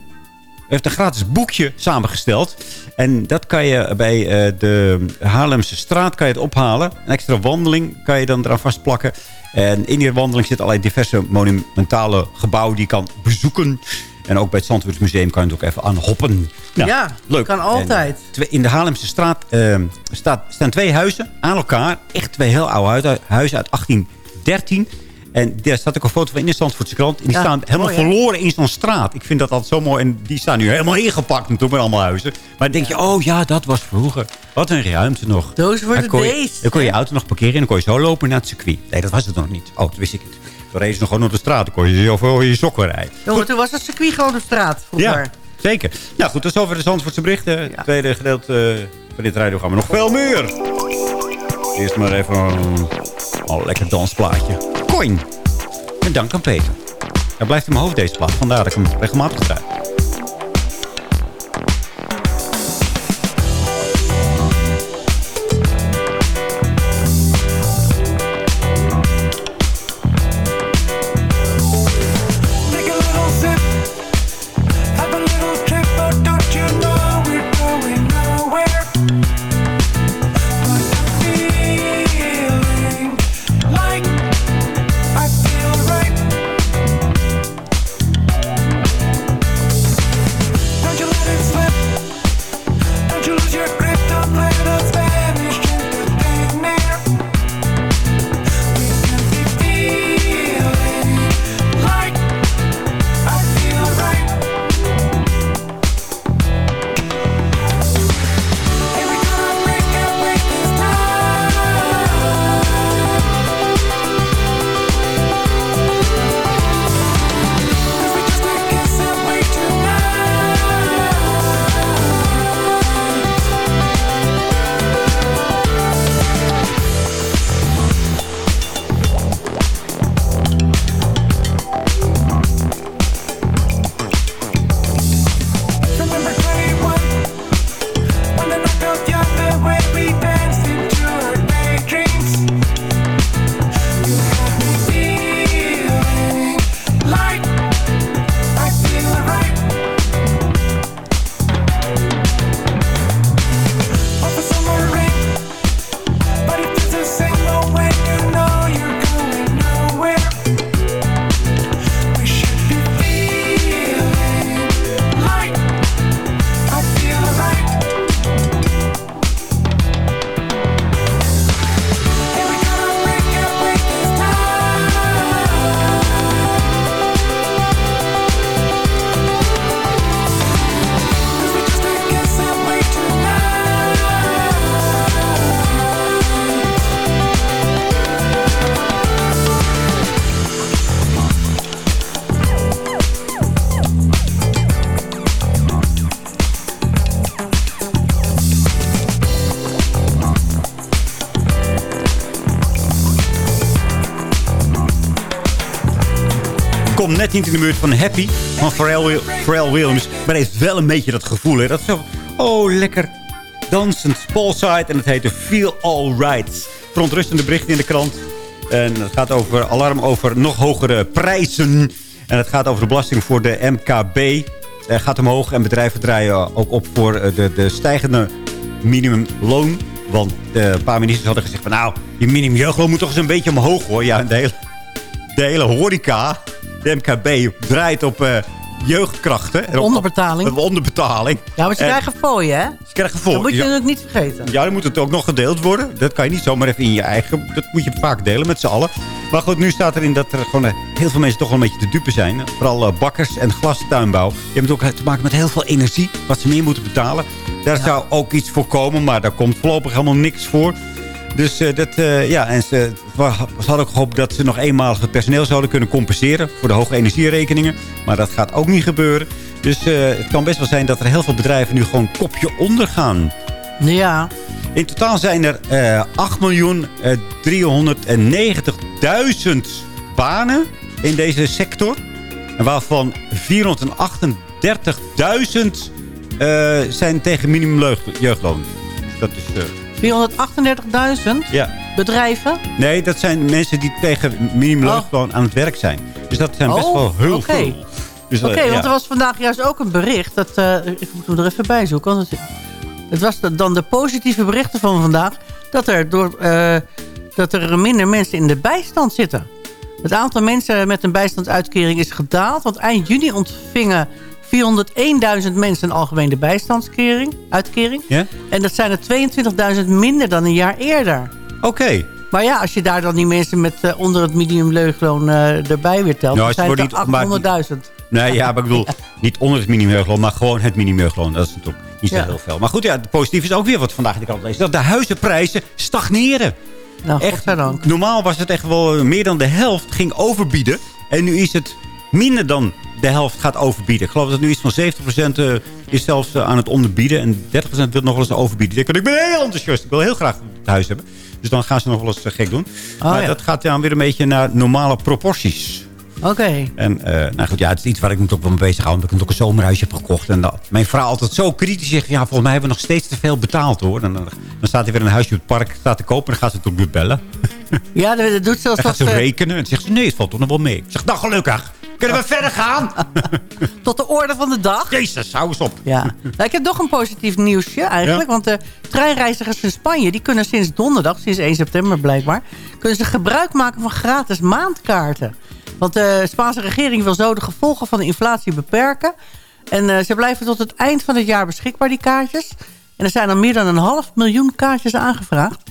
heeft een gratis boekje samengesteld. En dat kan je bij eh, de Haarlemse straat kan je het ophalen. Een extra wandeling kan je dan eraan vastplakken. En in die wandeling zitten allerlei diverse monumentale gebouwen die je kan bezoeken. En ook bij het Zandvoortsmuseum kan je het ook even aan hoppen. Nou, Ja, leuk. kan altijd. En, eh, in de Haarlemse straat eh, staat, staan twee huizen aan elkaar. Echt twee heel oude huizen uit 1813. En daar staat ook een foto van in de Zandvoortse krant. En die Ja, staan helemaal mooi, verloren in zo'n straat. Ik vind dat altijd zo mooi. En die staan nu helemaal ingepakt natuurlijk met allemaal huizen. Maar dan denk je, oh ja, dat was vroeger. Wat een ruimte nog. Were Dan kon je- days, Dan kon je auto nog parkeren en dan kon je zo lopen naar het circuit. Nee, dat was het nog niet. Oh, dat wist ik niet. Toen reed ze nog gewoon door de straat. Dan kon je zo over je sokken rijden. Jongen, toen was het circuit gewoon op straat vroeger. Ja, zeker. Nou goed, tot zover de Zandvoortse berichten. Het tweede gedeelte eh, van dit radio gaan we nog veel meer. Eerst maar even een, een lekker dansplaatje. Coin. En dank aan Peter. Hij blijft in mijn hoofd deze plaat. Vandaar dat ik hem regelmatig draai. Net niet in de buurt van Happy van Pharrell, Pharrell Williams. Maar heeft wel een beetje dat gevoel. Hè? Dat is zo, oh, lekker dansend poolside. En het heet de Feel All Right. Verontrustende bericht in de krant. En het gaat over alarm over nog hogere prijzen. En het gaat over de belasting voor de MKB. Er gaat omhoog en bedrijven draaien ook op voor eh, de, de stijgende minimumloon. Want eh, een paar ministers hadden gezegd van... nou, die minimumjeugdloon moet toch eens een beetje omhoog hoor. Ja, de hele, de hele horeca, de MKB, draait op eh, jeugdkrachten. En op- Onderbetaling. Op, onderbetaling. Ja, maar ze En- krijgen fooien, hè? Ze krijgen voor. Dat moet je ja. natuurlijk niet vergeten. Ja, dan moet het ook nog gedeeld worden. Dat kan je niet zomaar even in je eigen... Dat moet je vaak delen met z'n allen. Maar goed, nu staat erin dat er gewoon eh, heel veel mensen toch wel een beetje te dupe zijn. Vooral eh, bakkers en glastuinbouw. Die hebben ook te maken met heel veel energie. Wat ze meer moeten betalen. Daar zou ook iets voor komen. Maar daar komt voorlopig helemaal niks voor. Dus eh, dat, eh, ja, en ze, ze hadden ook gehoopt dat ze nog eenmalig het personeel zouden kunnen compenseren. Voor de hoge energierekeningen. Maar dat gaat ook niet gebeuren. Dus eh, het kan best wel zijn dat er heel veel bedrijven nu gewoon kopje onder gaan. Ja. In totaal zijn er eh 8 miljoen eh, 390.000 banen in deze sector. En waarvan 438.000 eh, zijn tegen minimumjeugdloon. Dus dat is... eh, 438.000 ja. bedrijven. Nee, dat zijn mensen die tegen minimumloon aan het werk zijn. Dus dat zijn best Oh, wel heel veel. Dus, Oké, eh, ja. want er was vandaag juist ook een bericht. Dat, eh, ik moet hem er even bij zoeken. Want het, het was dan de positieve berichten van vandaag. Dat er, door, eh, dat er minder mensen in de bijstand zitten. Het aantal mensen met een bijstandsuitkering is gedaald. Want eind juni ontvingen 401.000 mensen een algemene bijstandskering. Uitkering. Ja? En dat zijn er 22.000 minder dan een jaar eerder. Oké. Maar ja, als je daar dan die mensen met eh, onder het minimumleugloon eh erbij weer telt... Nou, dan zijn het niet opgemaakt- 800.000. Nee, ja, maar ik bedoel, niet onder het minimumloon, maar gewoon het minimumloon. Dat is natuurlijk niet zo Ja. heel veel. Maar goed, ja, het positief is ook weer wat vandaag in de krant lezen. Dat de huizenprijzen stagneren. Nou, echt. Normaal was het echt wel meer dan de helft ging overbieden. En nu is het minder dan de helft gaat overbieden. Ik geloof dat nu iets van 70% eh, is zelfs eh, aan het onderbieden. En 30% wil nog wel eens overbieden. Ik, ben heel enthousiast. Ik wil heel graag het huis hebben. Dus dan gaan ze nog wel eens eh, gek doen. maar ja. dat gaat dan weer een beetje naar normale proporties. Oké. En nou goed, ja, het is iets waar ik me ook wel mee bezig hou. Omdat ik ook een zomerhuisje heb gekocht. En dat, mijn vrouw altijd zo kritisch zegt... Ja, volgens mij hebben we nog steeds te veel betaald hoor. En dan, dan staat er weer een huisje op het park staat te kopen. En dan gaat ze het ook weer bellen. Ja, dat, doet zelfs Dan gaat ze rekenen. En dan zegt ze, nee, het valt toch nog wel mee. Ik zeg, nou gelukkig. Kunnen we verder gaan? tot de orde van de dag. Jezus, hou eens op. Ja. Nou, ik heb nog een positief nieuwsje eigenlijk. Ja? Want de treinreizigers in Spanje... die kunnen sinds donderdag, sinds 1 september blijkbaar... kunnen ze gebruik maken van gratis maandkaarten. Want de Spaanse regering wil zo de gevolgen van de inflatie beperken. En eh, ze blijven tot het eind van het jaar beschikbaar, die kaartjes. En er zijn al meer dan een half miljoen kaartjes aangevraagd.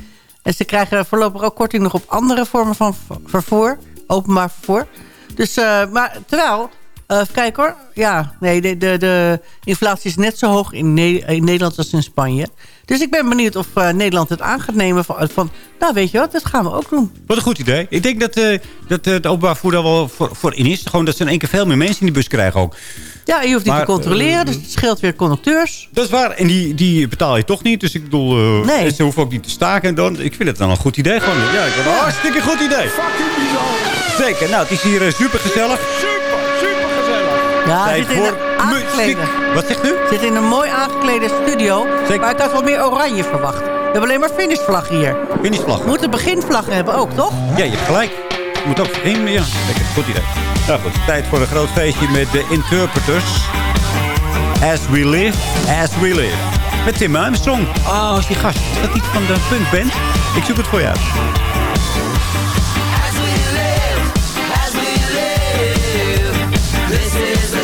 En ze krijgen voorlopig ook korting nog op andere vormen van vervoer. Openbaar vervoer. Dus, eh, maar terwijl... eh, kijk hoor. Ja, nee, de, de, de inflatie is net zo hoog in, Ne- in Nederland als in Spanje. Dus ik ben benieuwd of eh, Nederland het aan gaat nemen van, van... Nou, weet je wat, dat gaan we ook doen. Wat een goed idee. Ik denk dat, dat het openbaar daar wel voor, voor in is. Gewoon dat ze in één keer veel meer mensen in die bus krijgen ook. Ja, je hoeft niet Maar, te controleren, eh, dus het scheelt weer conducteurs. Dat is waar. En die, die betaal je toch niet. Dus ik bedoel, eh, Nee. ze hoeven ook niet te staken. En dan, ik vind het dan een goed idee. Gewoon, ja, ik vind het een hartstikke goed idee. Zeker. Nou, het is hier super gezellig. Ja, Tijd zit in voor een aangeklede. Wat zegt u? zit in een mooi aangeklede studio. Zeker. Maar ik had wel meer oranje verwacht. We hebben alleen maar finishvlag hier. Finishvlag. We moeten beginvlag hebben ook, toch? Ja, je hebt gelijk. Moet ook geen... Ja, lekker. Goed idee. Nou goed, tijd voor een groot feestje met de Interpreters. As we live, as we live. Met Tim Armstrong. Oh, is die gast. Dat iets van de punkband? Ik zoek het voor je uit. This is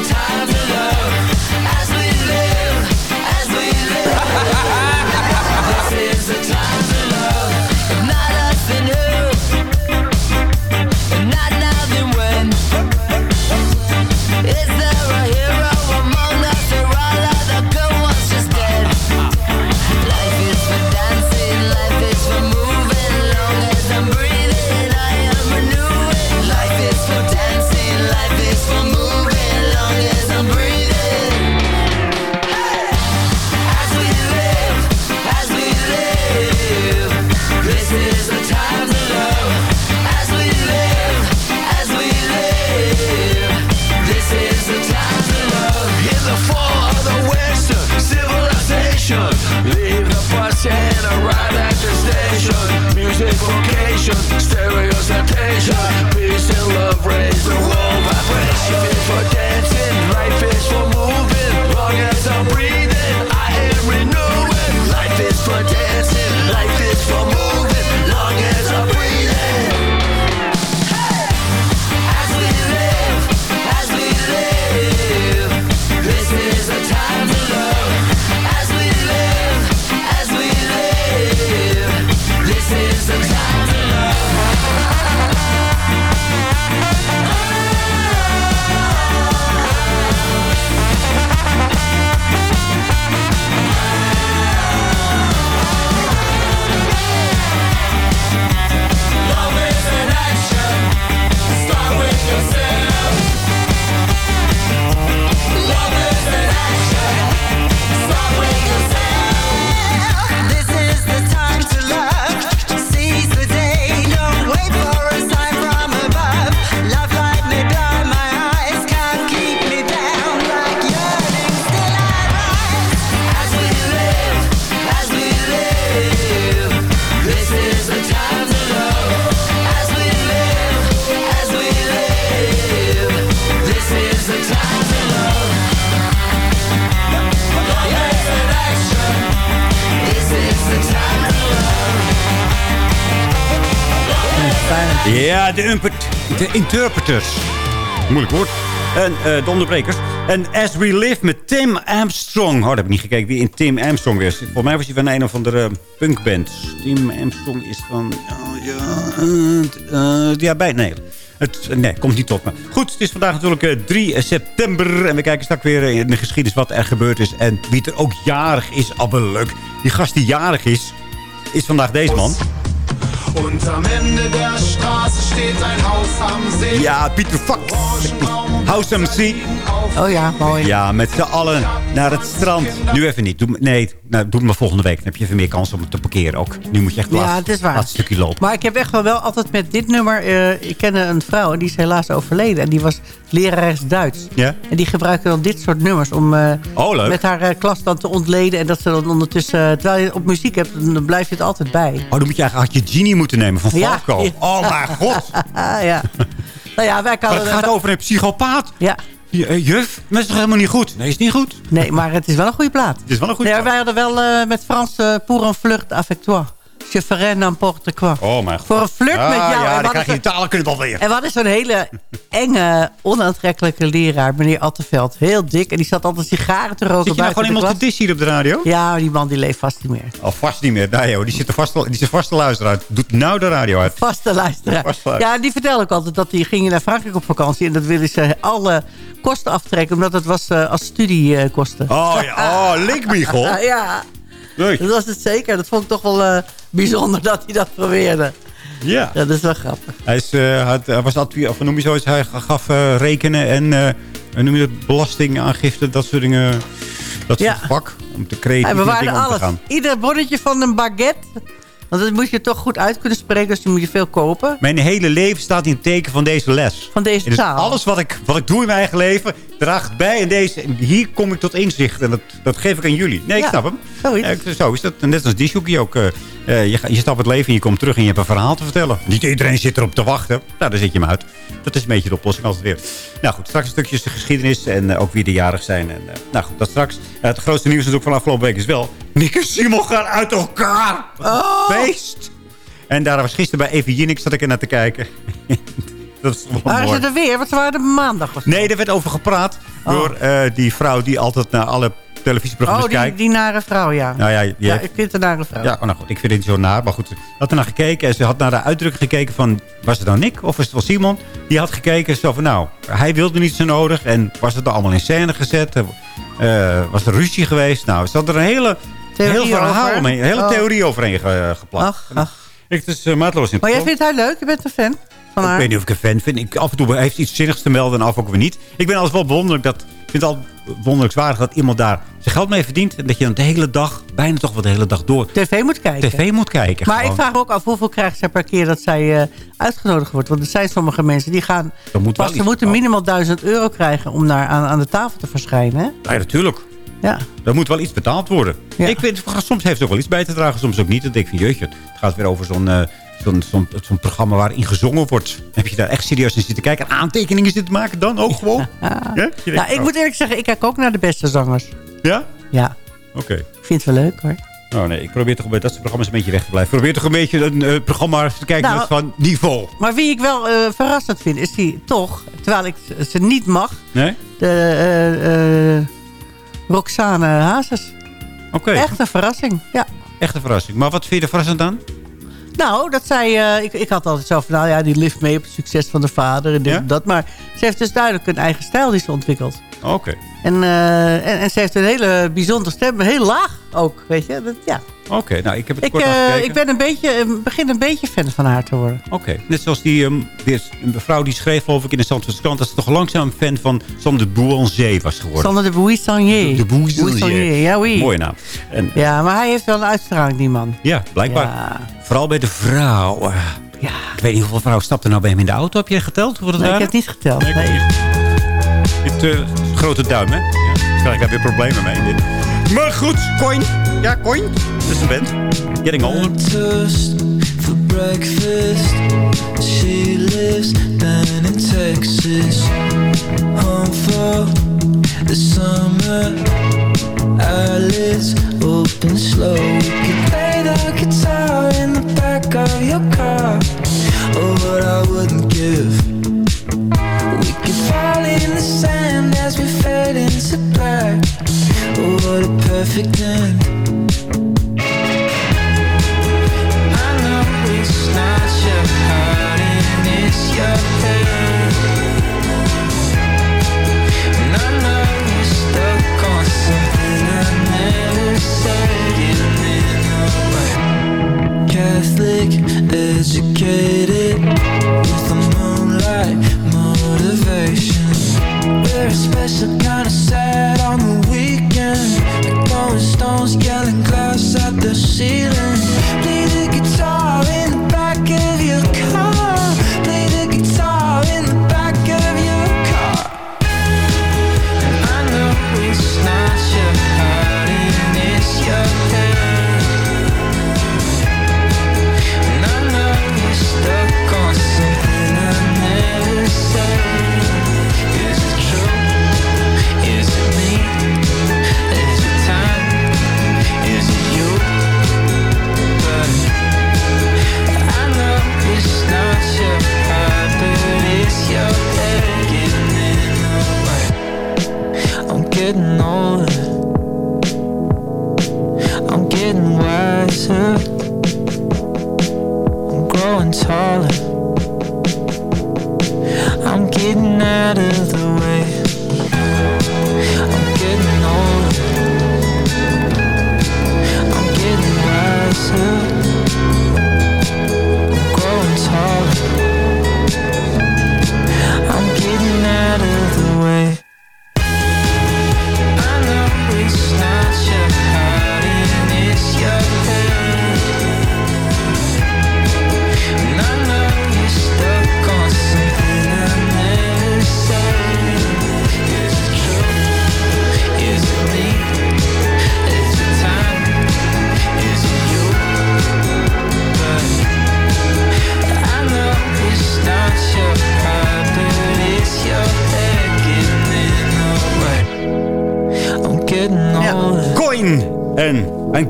Ja, de, de interpreters. Moeilijk woord. En eh, de onderbrekers. En As We Live met Tim Armstrong. Oh, dat heb ik niet gekeken wie in Tim Armstrong is. Volgens mij was hij van een of andere punkband. Tim Armstrong is van... Oh, ja, eh, eh, ja, bij... Nee. Het, nee, komt niet tot me. Goed, het is vandaag natuurlijk eh, 3 september. En we kijken straks weer in de geschiedenis wat er gebeurd is. En wie er ook jarig is. Oh, wel leuk. Die gast die jarig is, is vandaag deze man. Und am Ende der Straße steht ein Haus am See. Ja, Pieter Fox. House MC. Oh ja, mooi. Ja, met z'n allen naar het strand. Nu even niet. Doe, nee, nou, doe het maar volgende week. Dan heb je even meer kans om het te parkeren ook. Nu moet je echt Ja, laatst, het is waar. laatste stukje lopen. Maar ik heb echt wel, wel altijd met dit nummer... eh, ik ken een vrouw en die is helaas overleden. En die was lerares Duits. Ja? En die gebruikte dan dit soort nummers om eh, Oh, met haar eh, klas dan te ontleden. En dat ze dan ondertussen... terwijl je op muziek hebt, dan blijf je het altijd bij. Oh, dan moet je eigenlijk had je Genie moeten nemen van Ja. Falco. Oh, mijn god. Ja. nou ja, wij kan... Het gaat over een psychopaat. Ja. Je- Juf, maar is toch helemaal niet goed? Nee, is niet goed. Nee, maar het is wel een goede plaat. Het is wel een goede Nee, plaat. wij hadden wel eh, met Frans eh, pour flirt toi. Je ferais n'importe quoi. Oh, mijn god. Voor een flirt Ah, met jou. Ja, En dan krijg je die talen kunnen wel weer. En wat is zo'n hele enge, onaantrekkelijke leraar, meneer Atteveld. Heel dik. En die zat altijd sigaren te roken Zit je nou gewoon iemand te dissen hier op de radio? Ja, die man die leeft vast niet meer. Oh, vast niet meer. Nee, joh, die zit vast, die zit vast te luisteren uit. Doet nou de radio uit. Vaste luisteraar. Luisteraar. Ja, die vertelde ook altijd dat hij ging naar Frankrijk op vakantie. En dat willen ze alle kosten aftrekken. Omdat het was eh, als studiekosten. Oh, ja. oh linkmiegel. ja, Nee. dat was het zeker. Dat vond ik toch wel eh, bijzonder dat hij dat probeerde. Ja. Ja, dat is wel grappig. Hij, is, eh, had, hij was of noem je zoiets? Hij gaf eh, rekenen en eh, noem je het, belastingaangifte, dat soort dingen. Dat Ja. soort vak. Om te creatief Hij bewaarde alles. Ieder bonnetje van een baguette. Want dat moet je toch goed uit kunnen spreken. Dus dan moet je veel kopen. Mijn hele leven staat in het teken van deze les. Van deze Dus taal. alles wat ik, wat ik doe in mijn eigen leven draagt bij. En deze, en hier kom ik tot inzicht. En dat, dat geef ik aan jullie. Nee, ik Ja, snap hem. Zoiets. Ja, ik- zo is dat. Net als die ook. eh, eh, je, je stapt het leven en je komt terug en je hebt een verhaal te vertellen. Niet iedereen zit erop te wachten. Nou, dan zit je hem uit. Dat is een beetje de oplossing als het weer. Nou goed, straks een stukje de geschiedenis en eh, ook wie er jarig zijn. En, eh, nou goed, dat straks. Eh, het grootste nieuws natuurlijk van afgelopen week is wel... Nick en Simon gaan uit elkaar. Oh. Feest. En daar was gisteren bij Evie Jinek zat ik er naar te kijken. dat is wel Waren mooi. ze er weer? Want ze waren er maandag. Zo. Nee, daar werd over gepraat Oh. door eh, die vrouw die altijd naar alle televisieprogramma's Oh, die, kijkt. die nare vrouw, ja. Nou ja, je ja, hebt- ik vind het een nare vrouw. Ja, oh, nou goed, ik vind het niet zo naar. Maar goed, ze had er naar gekeken en ze had naar de uitdrukking gekeken van... Was het dan Nick of was het wel Simon? Die had gekeken zo van, nou, hij wilde niet zo nodig. En was het dan allemaal in scène gezet? Eh, was er ruzie geweest? Nou, ze had er een hele, Theorie heel verhaal over? omheen, een hele Oh. theorie overheen ge- geplakt. Ach, ach. Ik, het is uh, maatloos Maar jij vindt haar leuk? Je bent een fan van Ik weet niet of ik een fan vind. Ik, af en toe heeft iets zinnigs te melden en af en toe weer niet. Ik ben altijd wel bewonderlijk dat... Ik vind het altijd wonderlijkswaardig dat iemand daar zijn geld mee verdient. En dat je dan de hele dag, bijna toch wel de hele dag door... TV moet kijken. TV moet kijken. Maar gewoon. ik vraag me ook af hoeveel krijgt zij per keer dat zij eh, uitgenodigd wordt. Want er zijn sommige mensen die gaan... Er moet wel pas, ze moeten minimaal 1000 euro krijgen om naar, aan, aan de tafel te verschijnen. Hè? Ja, natuurlijk. Ja. Er moet wel iets betaald worden. Ja. Ik weet, soms heeft het ook wel iets bij te dragen, soms ook niet. Dan denk ik van, jeetje, het gaat weer over zo'n eh, zo'n zo'n programma waarin gezongen wordt. Heb je daar echt serieus in zitten kijken? En aantekeningen zitten maken dan ook gewoon? Ja? Nou, ik oh, moet eerlijk zeggen, ik kijk ook naar de beste zangers. Ja? Ja, Oké. ik vind het wel leuk hoor. Oh nee, ik probeer toch bij dat soort programma's een beetje weg te blijven. Probeer toch een beetje een eh, programma te kijken Nou, van niveau. Maar wie ik wel eh, verrassend vind, is die toch, terwijl ik ze niet mag, Nee? de eh, Roxane Hazes. Oké. Echt een verrassing, ja. Echt een verrassing. Maar wat vind je er verrassend aan? Nou, dat zij, eh, ik, ik had altijd zo van, nou ja, die lift mee op het succes van de vader en dit Ja? en dat. Maar ze heeft dus duidelijk een eigen stijl die ze ontwikkelt. Oké. En, eh, en, en ze heeft een hele bijzondere stem, heel laag ook, weet je. Dat, ja. Oké, nou ik heb het Ik, kort eh, afgekeken. ik ben een beetje, eh, begin een beetje fan van haar te worden. Oké, net zoals die, ehm, die een mevrouw die schreef geloof ik in de Zandvoortse krant... dat ze toch langzaam fan van Sander de Boulanger was geworden. Sander de Bouissanier. De Boulanger. Ja, oui. Mooie naam. En, Ja, maar hij heeft wel een uitstraling, die man. ja, blijkbaar. Ja. Vooral bij de vrouw. Ja. Ik weet niet hoeveel vrouwen stapten nou bij hem in de auto. Heb je geteld? Dat Nee, ik heb het niet geteld. Nee, Nee. Dit eh, grote duim, hè? Ja. Krijg ik daar weer problemen mee. Dit. Maar goed, coin. Ja, coin. Dat is een band. Getting older. toast for breakfast. She lives down in Texas. Home for the summer. Eyelids open slow. We could play the guitar in the back of your car. Oh, what I wouldn't give. We could fall in the sand as we fade into black. What a perfect end. I know it's not your it's your. And I know you're stuck on something I never said. Catholic, educated, with moonlight motivation. We're a special kind of sad yelling glass at the ceiling.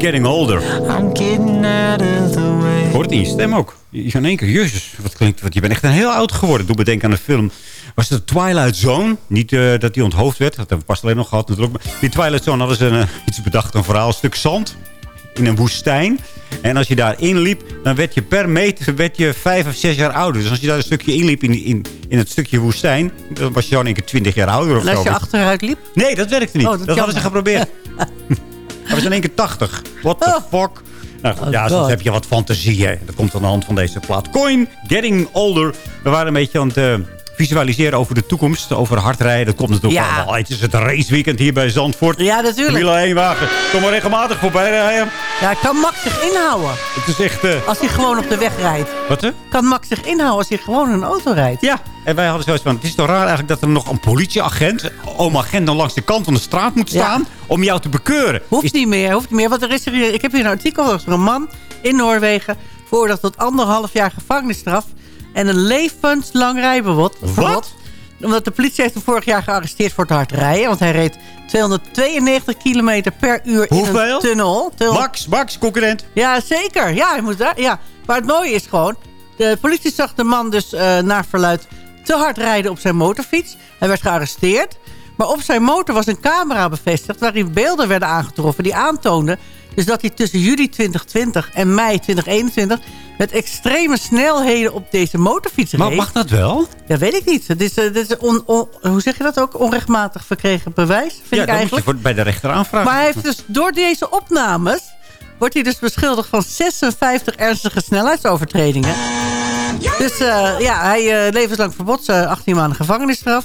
Getting older. I'm getting out of the way. Hoort in je stem ook. Je van één keer, jezus, wat klinkt, wat, je bent echt een heel oud geworden. Doe bedenken aan een film. Was het Twilight Zone? Niet eh, dat die onthoofd werd. Dat hebben we pas alleen nog gehad natuurlijk. Maar die Twilight Zone hadden ze een, iets bedacht. Een verhaal, een stuk zand in een woestijn. En als je daarin liep, dan werd je per meter werd je vijf of zes jaar ouder. Dus als je daar een stukje inliep in, in, in het stukje woestijn... dan was je zo in één keer twintig jaar ouder of En als zo. je achteruit liep? Nee, dat werkte niet. Oh, dat dat hadden ze geprobeerd. Hij was in één keer 80. What the fuck? Nou, goed, Oh, ja, soms heb je wat fantasie. Hè. Dat komt aan de hand van deze plaat. Coin, Getting Older. We waren een beetje aan het eh, visualiseren over de toekomst. Over hardrijden. Dat komt natuurlijk Ja. allemaal. Het is het raceweekend hier bij Zandvoort. Ja, natuurlijk. Formule 1 wagen. Kom maar regelmatig voorbij rijden. Ja, kan Max zich inhouden Het is echt... eh, als hij gewoon op de weg rijdt? wat hè? Kan Max zich inhouden als hij gewoon een auto rijdt? Ja, en wij hadden zoiets van... Het is toch raar eigenlijk dat er nog een politieagent... Oma agent dan langs de kant van de straat moet Ja. staan... om jou te bekeuren. Hoeft Is- niet meer, hoeft niet meer. Want er is er ik heb hier een artikel over een man in Noorwegen. veroordeeld tot anderhalf jaar gevangenisstraf... en een levenslang rijbewijs. Wat? Omdat de politie heeft hem vorig jaar gearresteerd voor te hard rijden. Want hij reed 292 kilometer per uur in Hoeveel? een tunnel. Tunnel- Max, Max, concurrent. Ja, zeker. Ja, hij moet daar. Ja. Maar het mooie is gewoon... De politie zag de man dus eh, naar verluid te hard rijden op zijn motorfiets. Hij werd gearresteerd. Maar op zijn motor was een camera bevestigd... waarin beelden werden aangetroffen die aantoonden... dus dat hij tussen juli 2020 en mei 2021... met extreme snelheden op deze motorfiets reed. Maar mag dat wel? Ja, weet ik niet. Het is, eh, dit is on, on- hoe zeg je dat ook? Onrechtmatig verkregen bewijs, vind ja, ik dan moet je eigenlijk. voor- bij de rechter aanvragen. Maar hij heeft dus door deze opnames... wordt hij dus beschuldigd van 56 ernstige snelheidsovertredingen. Dus eh, ja, hij eh, levenslang verbod, eh, 18 maanden gevangenisstraf.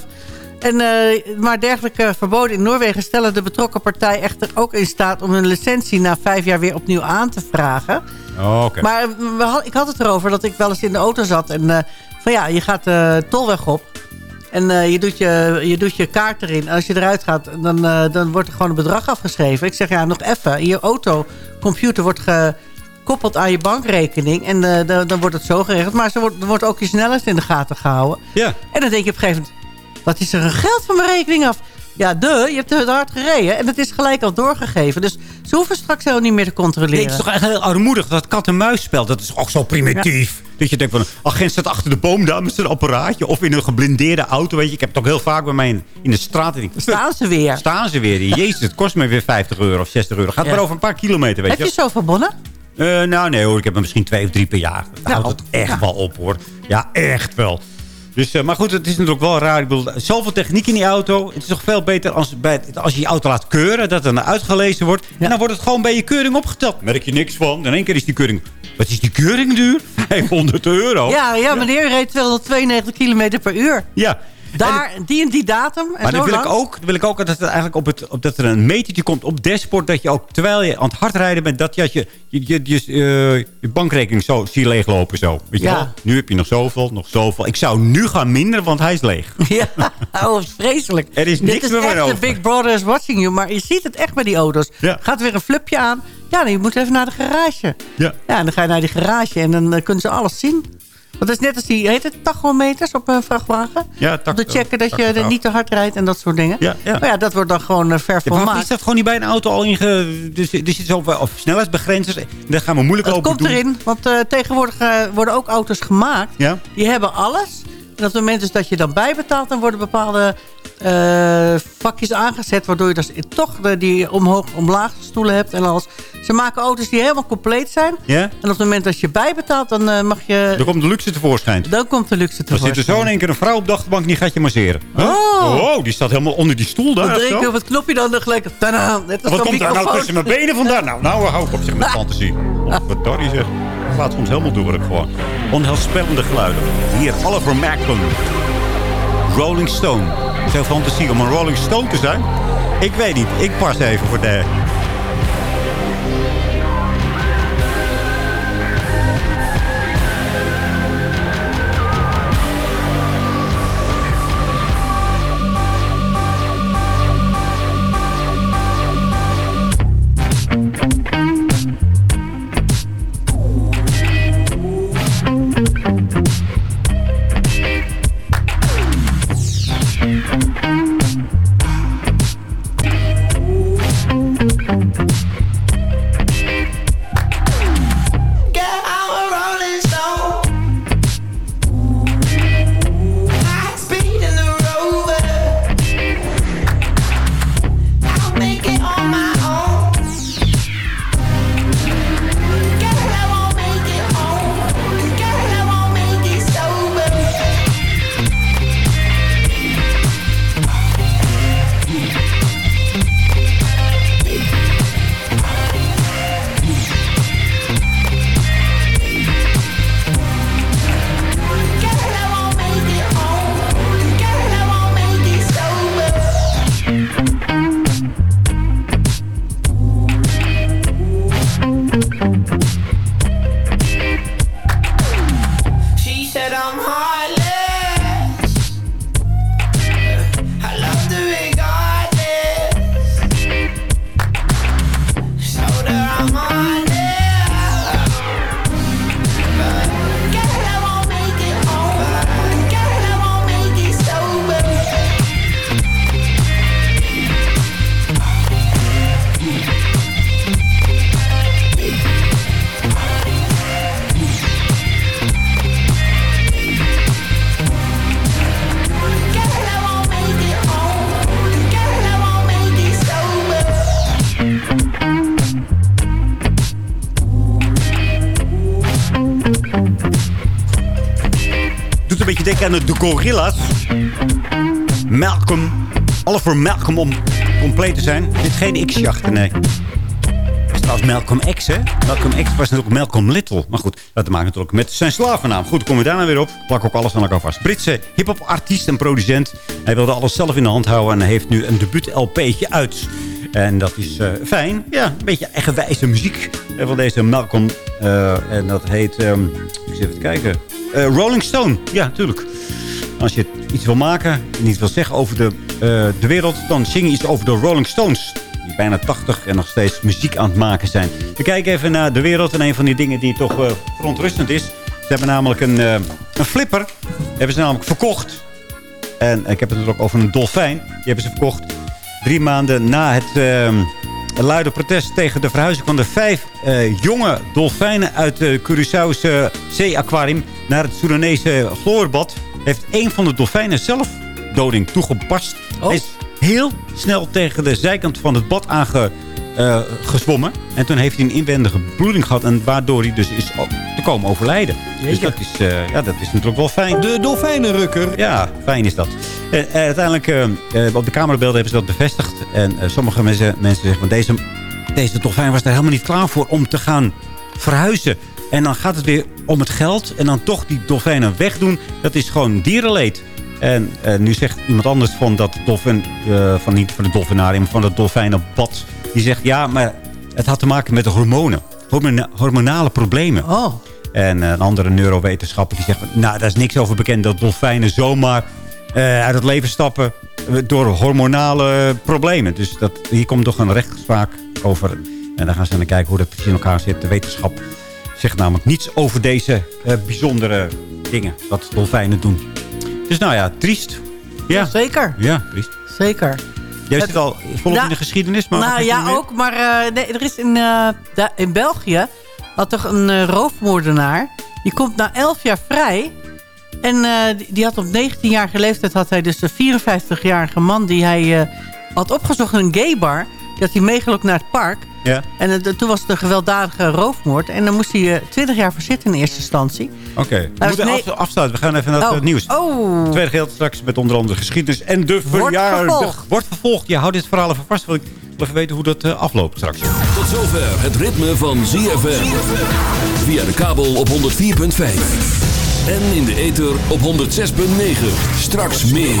En, eh, maar dergelijke verboden in Noorwegen stellen de betrokken partij echter ook in staat... om hun licentie na vijf jaar weer opnieuw aan te vragen. Oh, Oké. Maar eh, had- ik had het erover dat ik wel eens in de auto zat. En eh, van ja, je gaat de tolweg op. En je, doet je, je doet je kaart erin. En als je eruit gaat, dan, dan wordt er gewoon een bedrag afgeschreven. Ik zeg ja, nog even. Je autocomputer wordt gekoppeld aan je bankrekening. En dan, dan wordt het zo geregeld. Maar ze wordt, er wordt ook je snelheid in de gaten gehouden. Ja. En dan denk je op een gegeven moment... Wat is er een geld van mijn rekening af? Ja, de, je hebt te hard gereden. En het is gelijk al doorgegeven. Dus ze hoeven straks helemaal niet meer te controleren. Nee, het is toch echt heel armoedig. Dat kat-en-muisspel, dat is ook zo primitief. Dat je denkt van, agent staat achter de boom daar met zijn apparaatje. Of in een geblindeerde auto, weet je. Ik heb het ook heel vaak bij mij in, in de straat. En ik, Staan ze weer. Staan ze weer. Jezus, het kost me weer 50 euro of 60 euro. Gaat Ja. maar over een paar kilometer, weet Heb je. je zoveel bonnen? Eh, nou, nee hoor. Ik heb er misschien twee of drie per jaar. Dat houdt het echt wel op, hoor. Ja, echt wel. Dus, eh, maar goed, het is natuurlijk wel raar. Ik bedoel, zoveel techniek in die auto. Het is toch veel beter als, bij, als je je auto laat keuren. Dat er naar uitgelezen wordt. En dan wordt het gewoon bij je keuring opgeteld. Merk je niks van. In één keer is die keuring... Wat is die keuring duur? 500 euro. Ja, ja, meneer reed 292 km per uur. Ja. Daar, die en die datum. En Maar zo dan wil, lang. ik ook, wil ik ook dat, het eigenlijk op het, op, dat er een metertje komt op dashboard. Dat je ook, terwijl je aan het hardrijden bent, dat je je, je, je, je, je bankrekening zo zie leeglopen. Zo. Weet je Ja. wel? Nu heb je nog zoveel, nog zoveel. Ik zou nu gaan minderen, want hij is leeg. Ja, oh, vreselijk. Er is niks Dit is meer echt over. de Big Brother is watching you. Maar je ziet het echt bij die auto's. Ja. Gaat weer een flupje aan. Ja, dan je moet even naar de garage. Ja. Ja, en dan ga je naar die garage en dan eh, kunnen ze alles zien. Want het is net als die, heet het, tachometers op een vrachtwagen? Ja, Om te checken dat je er niet te hard rijdt en dat soort dingen. Ja, ja. Maar ja, dat wordt dan gewoon Ja, vervolmaakt. waarom is dat gewoon niet bij een auto al inge... Dus, er zit of snelheidsbegrenzers. Daar gaan we moeilijk Dat over komt doen. erin, want eh, tegenwoordig eh, worden ook auto's gemaakt. Ja? Die hebben alles. En op het moment dus dat je dan bijbetaalt... dan worden bepaalde eh, vakjes aangezet... waardoor je dus toch de, die omhoog, omlaag stoelen hebt en alles. Ze maken auto's die helemaal compleet zijn. Ja? En op het moment dat je bijbetaalt... dan eh, mag je... Dan komt de luxe tevoorschijn. Dan komt de luxe Dan tevoorschijn. zit er zo in één keer een vrouw op de achterbank. Die gaat je masseren. Huh? Oh. oh, die staat helemaal onder die stoel daar. Dan druk je op het knopje dan gelijk... Tada, net als Wat komt daar nou tussen mijn benen vandaan? Nou, nou hou ik op zeg met fantasie. Wat Darry zeg. Het gaat soms helemaal door gewoon. Onheilspellende geluiden. Hier, Oliver Macklin. Rolling Stone. Veel fantasie om een Rolling Stone te zijn? Ik weet niet. Ik pas even voor de... de Gorillas. Malcolm. Alles voor Malcolm om compleet te zijn. Er zit geen X-jacht, nee. Is trouwens Malcolm X, hè? Malcolm X was natuurlijk Malcolm Little. Maar goed, dat maakt natuurlijk met zijn slavennaam. Goed, komen we daarna weer op. Plak ook alles aan elkaar vast. Britse hip-hop artiest en producent. Hij wilde alles zelf in de hand houden en heeft nu een debuut-LP'tje uit. En dat is eh, fijn. Ja, een beetje eigenwijze muziek eh, van deze Malcolm. eh, en dat heet, ehm, ik zit even te kijken, Rolling Stone. Ja, natuurlijk. Als je iets wil maken en iets wil zeggen over de, eh, de wereld... dan zing je iets over de Rolling Stones. Die bijna 80 en nog steeds muziek aan het maken zijn. We kijken even naar de wereld. En een van die dingen die toch eh, verontrustend is... ze hebben namelijk een, eh, een flipper. hebben ze namelijk verkocht. En ik heb het ook over een dolfijn. Die hebben ze verkocht drie maanden na het... ehm, luide protest tegen de verhuizing van de vijf jonge dolfijnen uit de Curaçaose zeeaquarium naar het Surinese chloorbad, heeft een van de dolfijnen zelf doding toegepast. Hij is heel snel tegen de zijkant van het bad aangezwommen. en toen heeft hij een inwendige bloeding gehad. En waardoor hij dus is te komen overlijden. Dus dat is, eh, ja, dat is natuurlijk wel fijn. De dolfijnenrukker. Ja, fijn is dat. En, eh, uiteindelijk, eh, eh, op de camerabeelden hebben ze dat bevestigd. En eh, sommige mensen, mensen zeggen, van deze, deze dolfijn was daar helemaal niet klaar voor om te gaan verhuizen. En dan gaat het weer om het geld. En dan toch die dolfijnen wegdoen. Dat is gewoon dierenleed. En eh, nu zegt iemand anders van dat dolfijn, eh, van niet van het dolfinarium, van het dolfijnenbad. Die zegt ja, maar het had te maken met de hormonen. Hormona- hormonale problemen. Oh. En eh, een andere neurowetenschapper die zegt, nou daar is niks over bekend dat dolfijnen zomaar eh, uit het leven stappen door hormonale problemen. Dus dat, hier komt toch een rechtspraak over. En dan gaan ze naar kijken hoe dat precies in elkaar zit. De wetenschap zegt namelijk niets over deze eh, bijzondere dingen wat dolfijnen doen. Dus nou ja, triest. Ja, zeker. Ja, triest. Zeker. Jij zit al volop Nou, in de geschiedenis. Maar nou ja, ook. Maar eh, nee, er is in, eh, in België had toch een roofmoordenaar. Die komt na 11 jaar vrij. En die, had op 19-jarige leeftijd had hij dus een 54-jarige man die hij had opgezocht in een gaybar. Had hij meegelopen naar het park. Ja. En eh, toen was het een gewelddadige roofmoord. En dan moest hij eh, 20 jaar voor zitten in eerste instantie. Oké, we was moeten nee- af- afsluiten. We gaan even naar het Oh. eh, nieuws. Oh. Tweede gedeelte straks met onder andere geschiedenis en de Wordt verjaardag. vervolgd. Wordt vervolgd. Ja, hou dit verhaal even vast. Want ik wil even weten hoe dat eh, afloopt straks. Tot zover het ritme van ZFM. Via de kabel op 104.5. En in de ether op 106.9. Straks meer.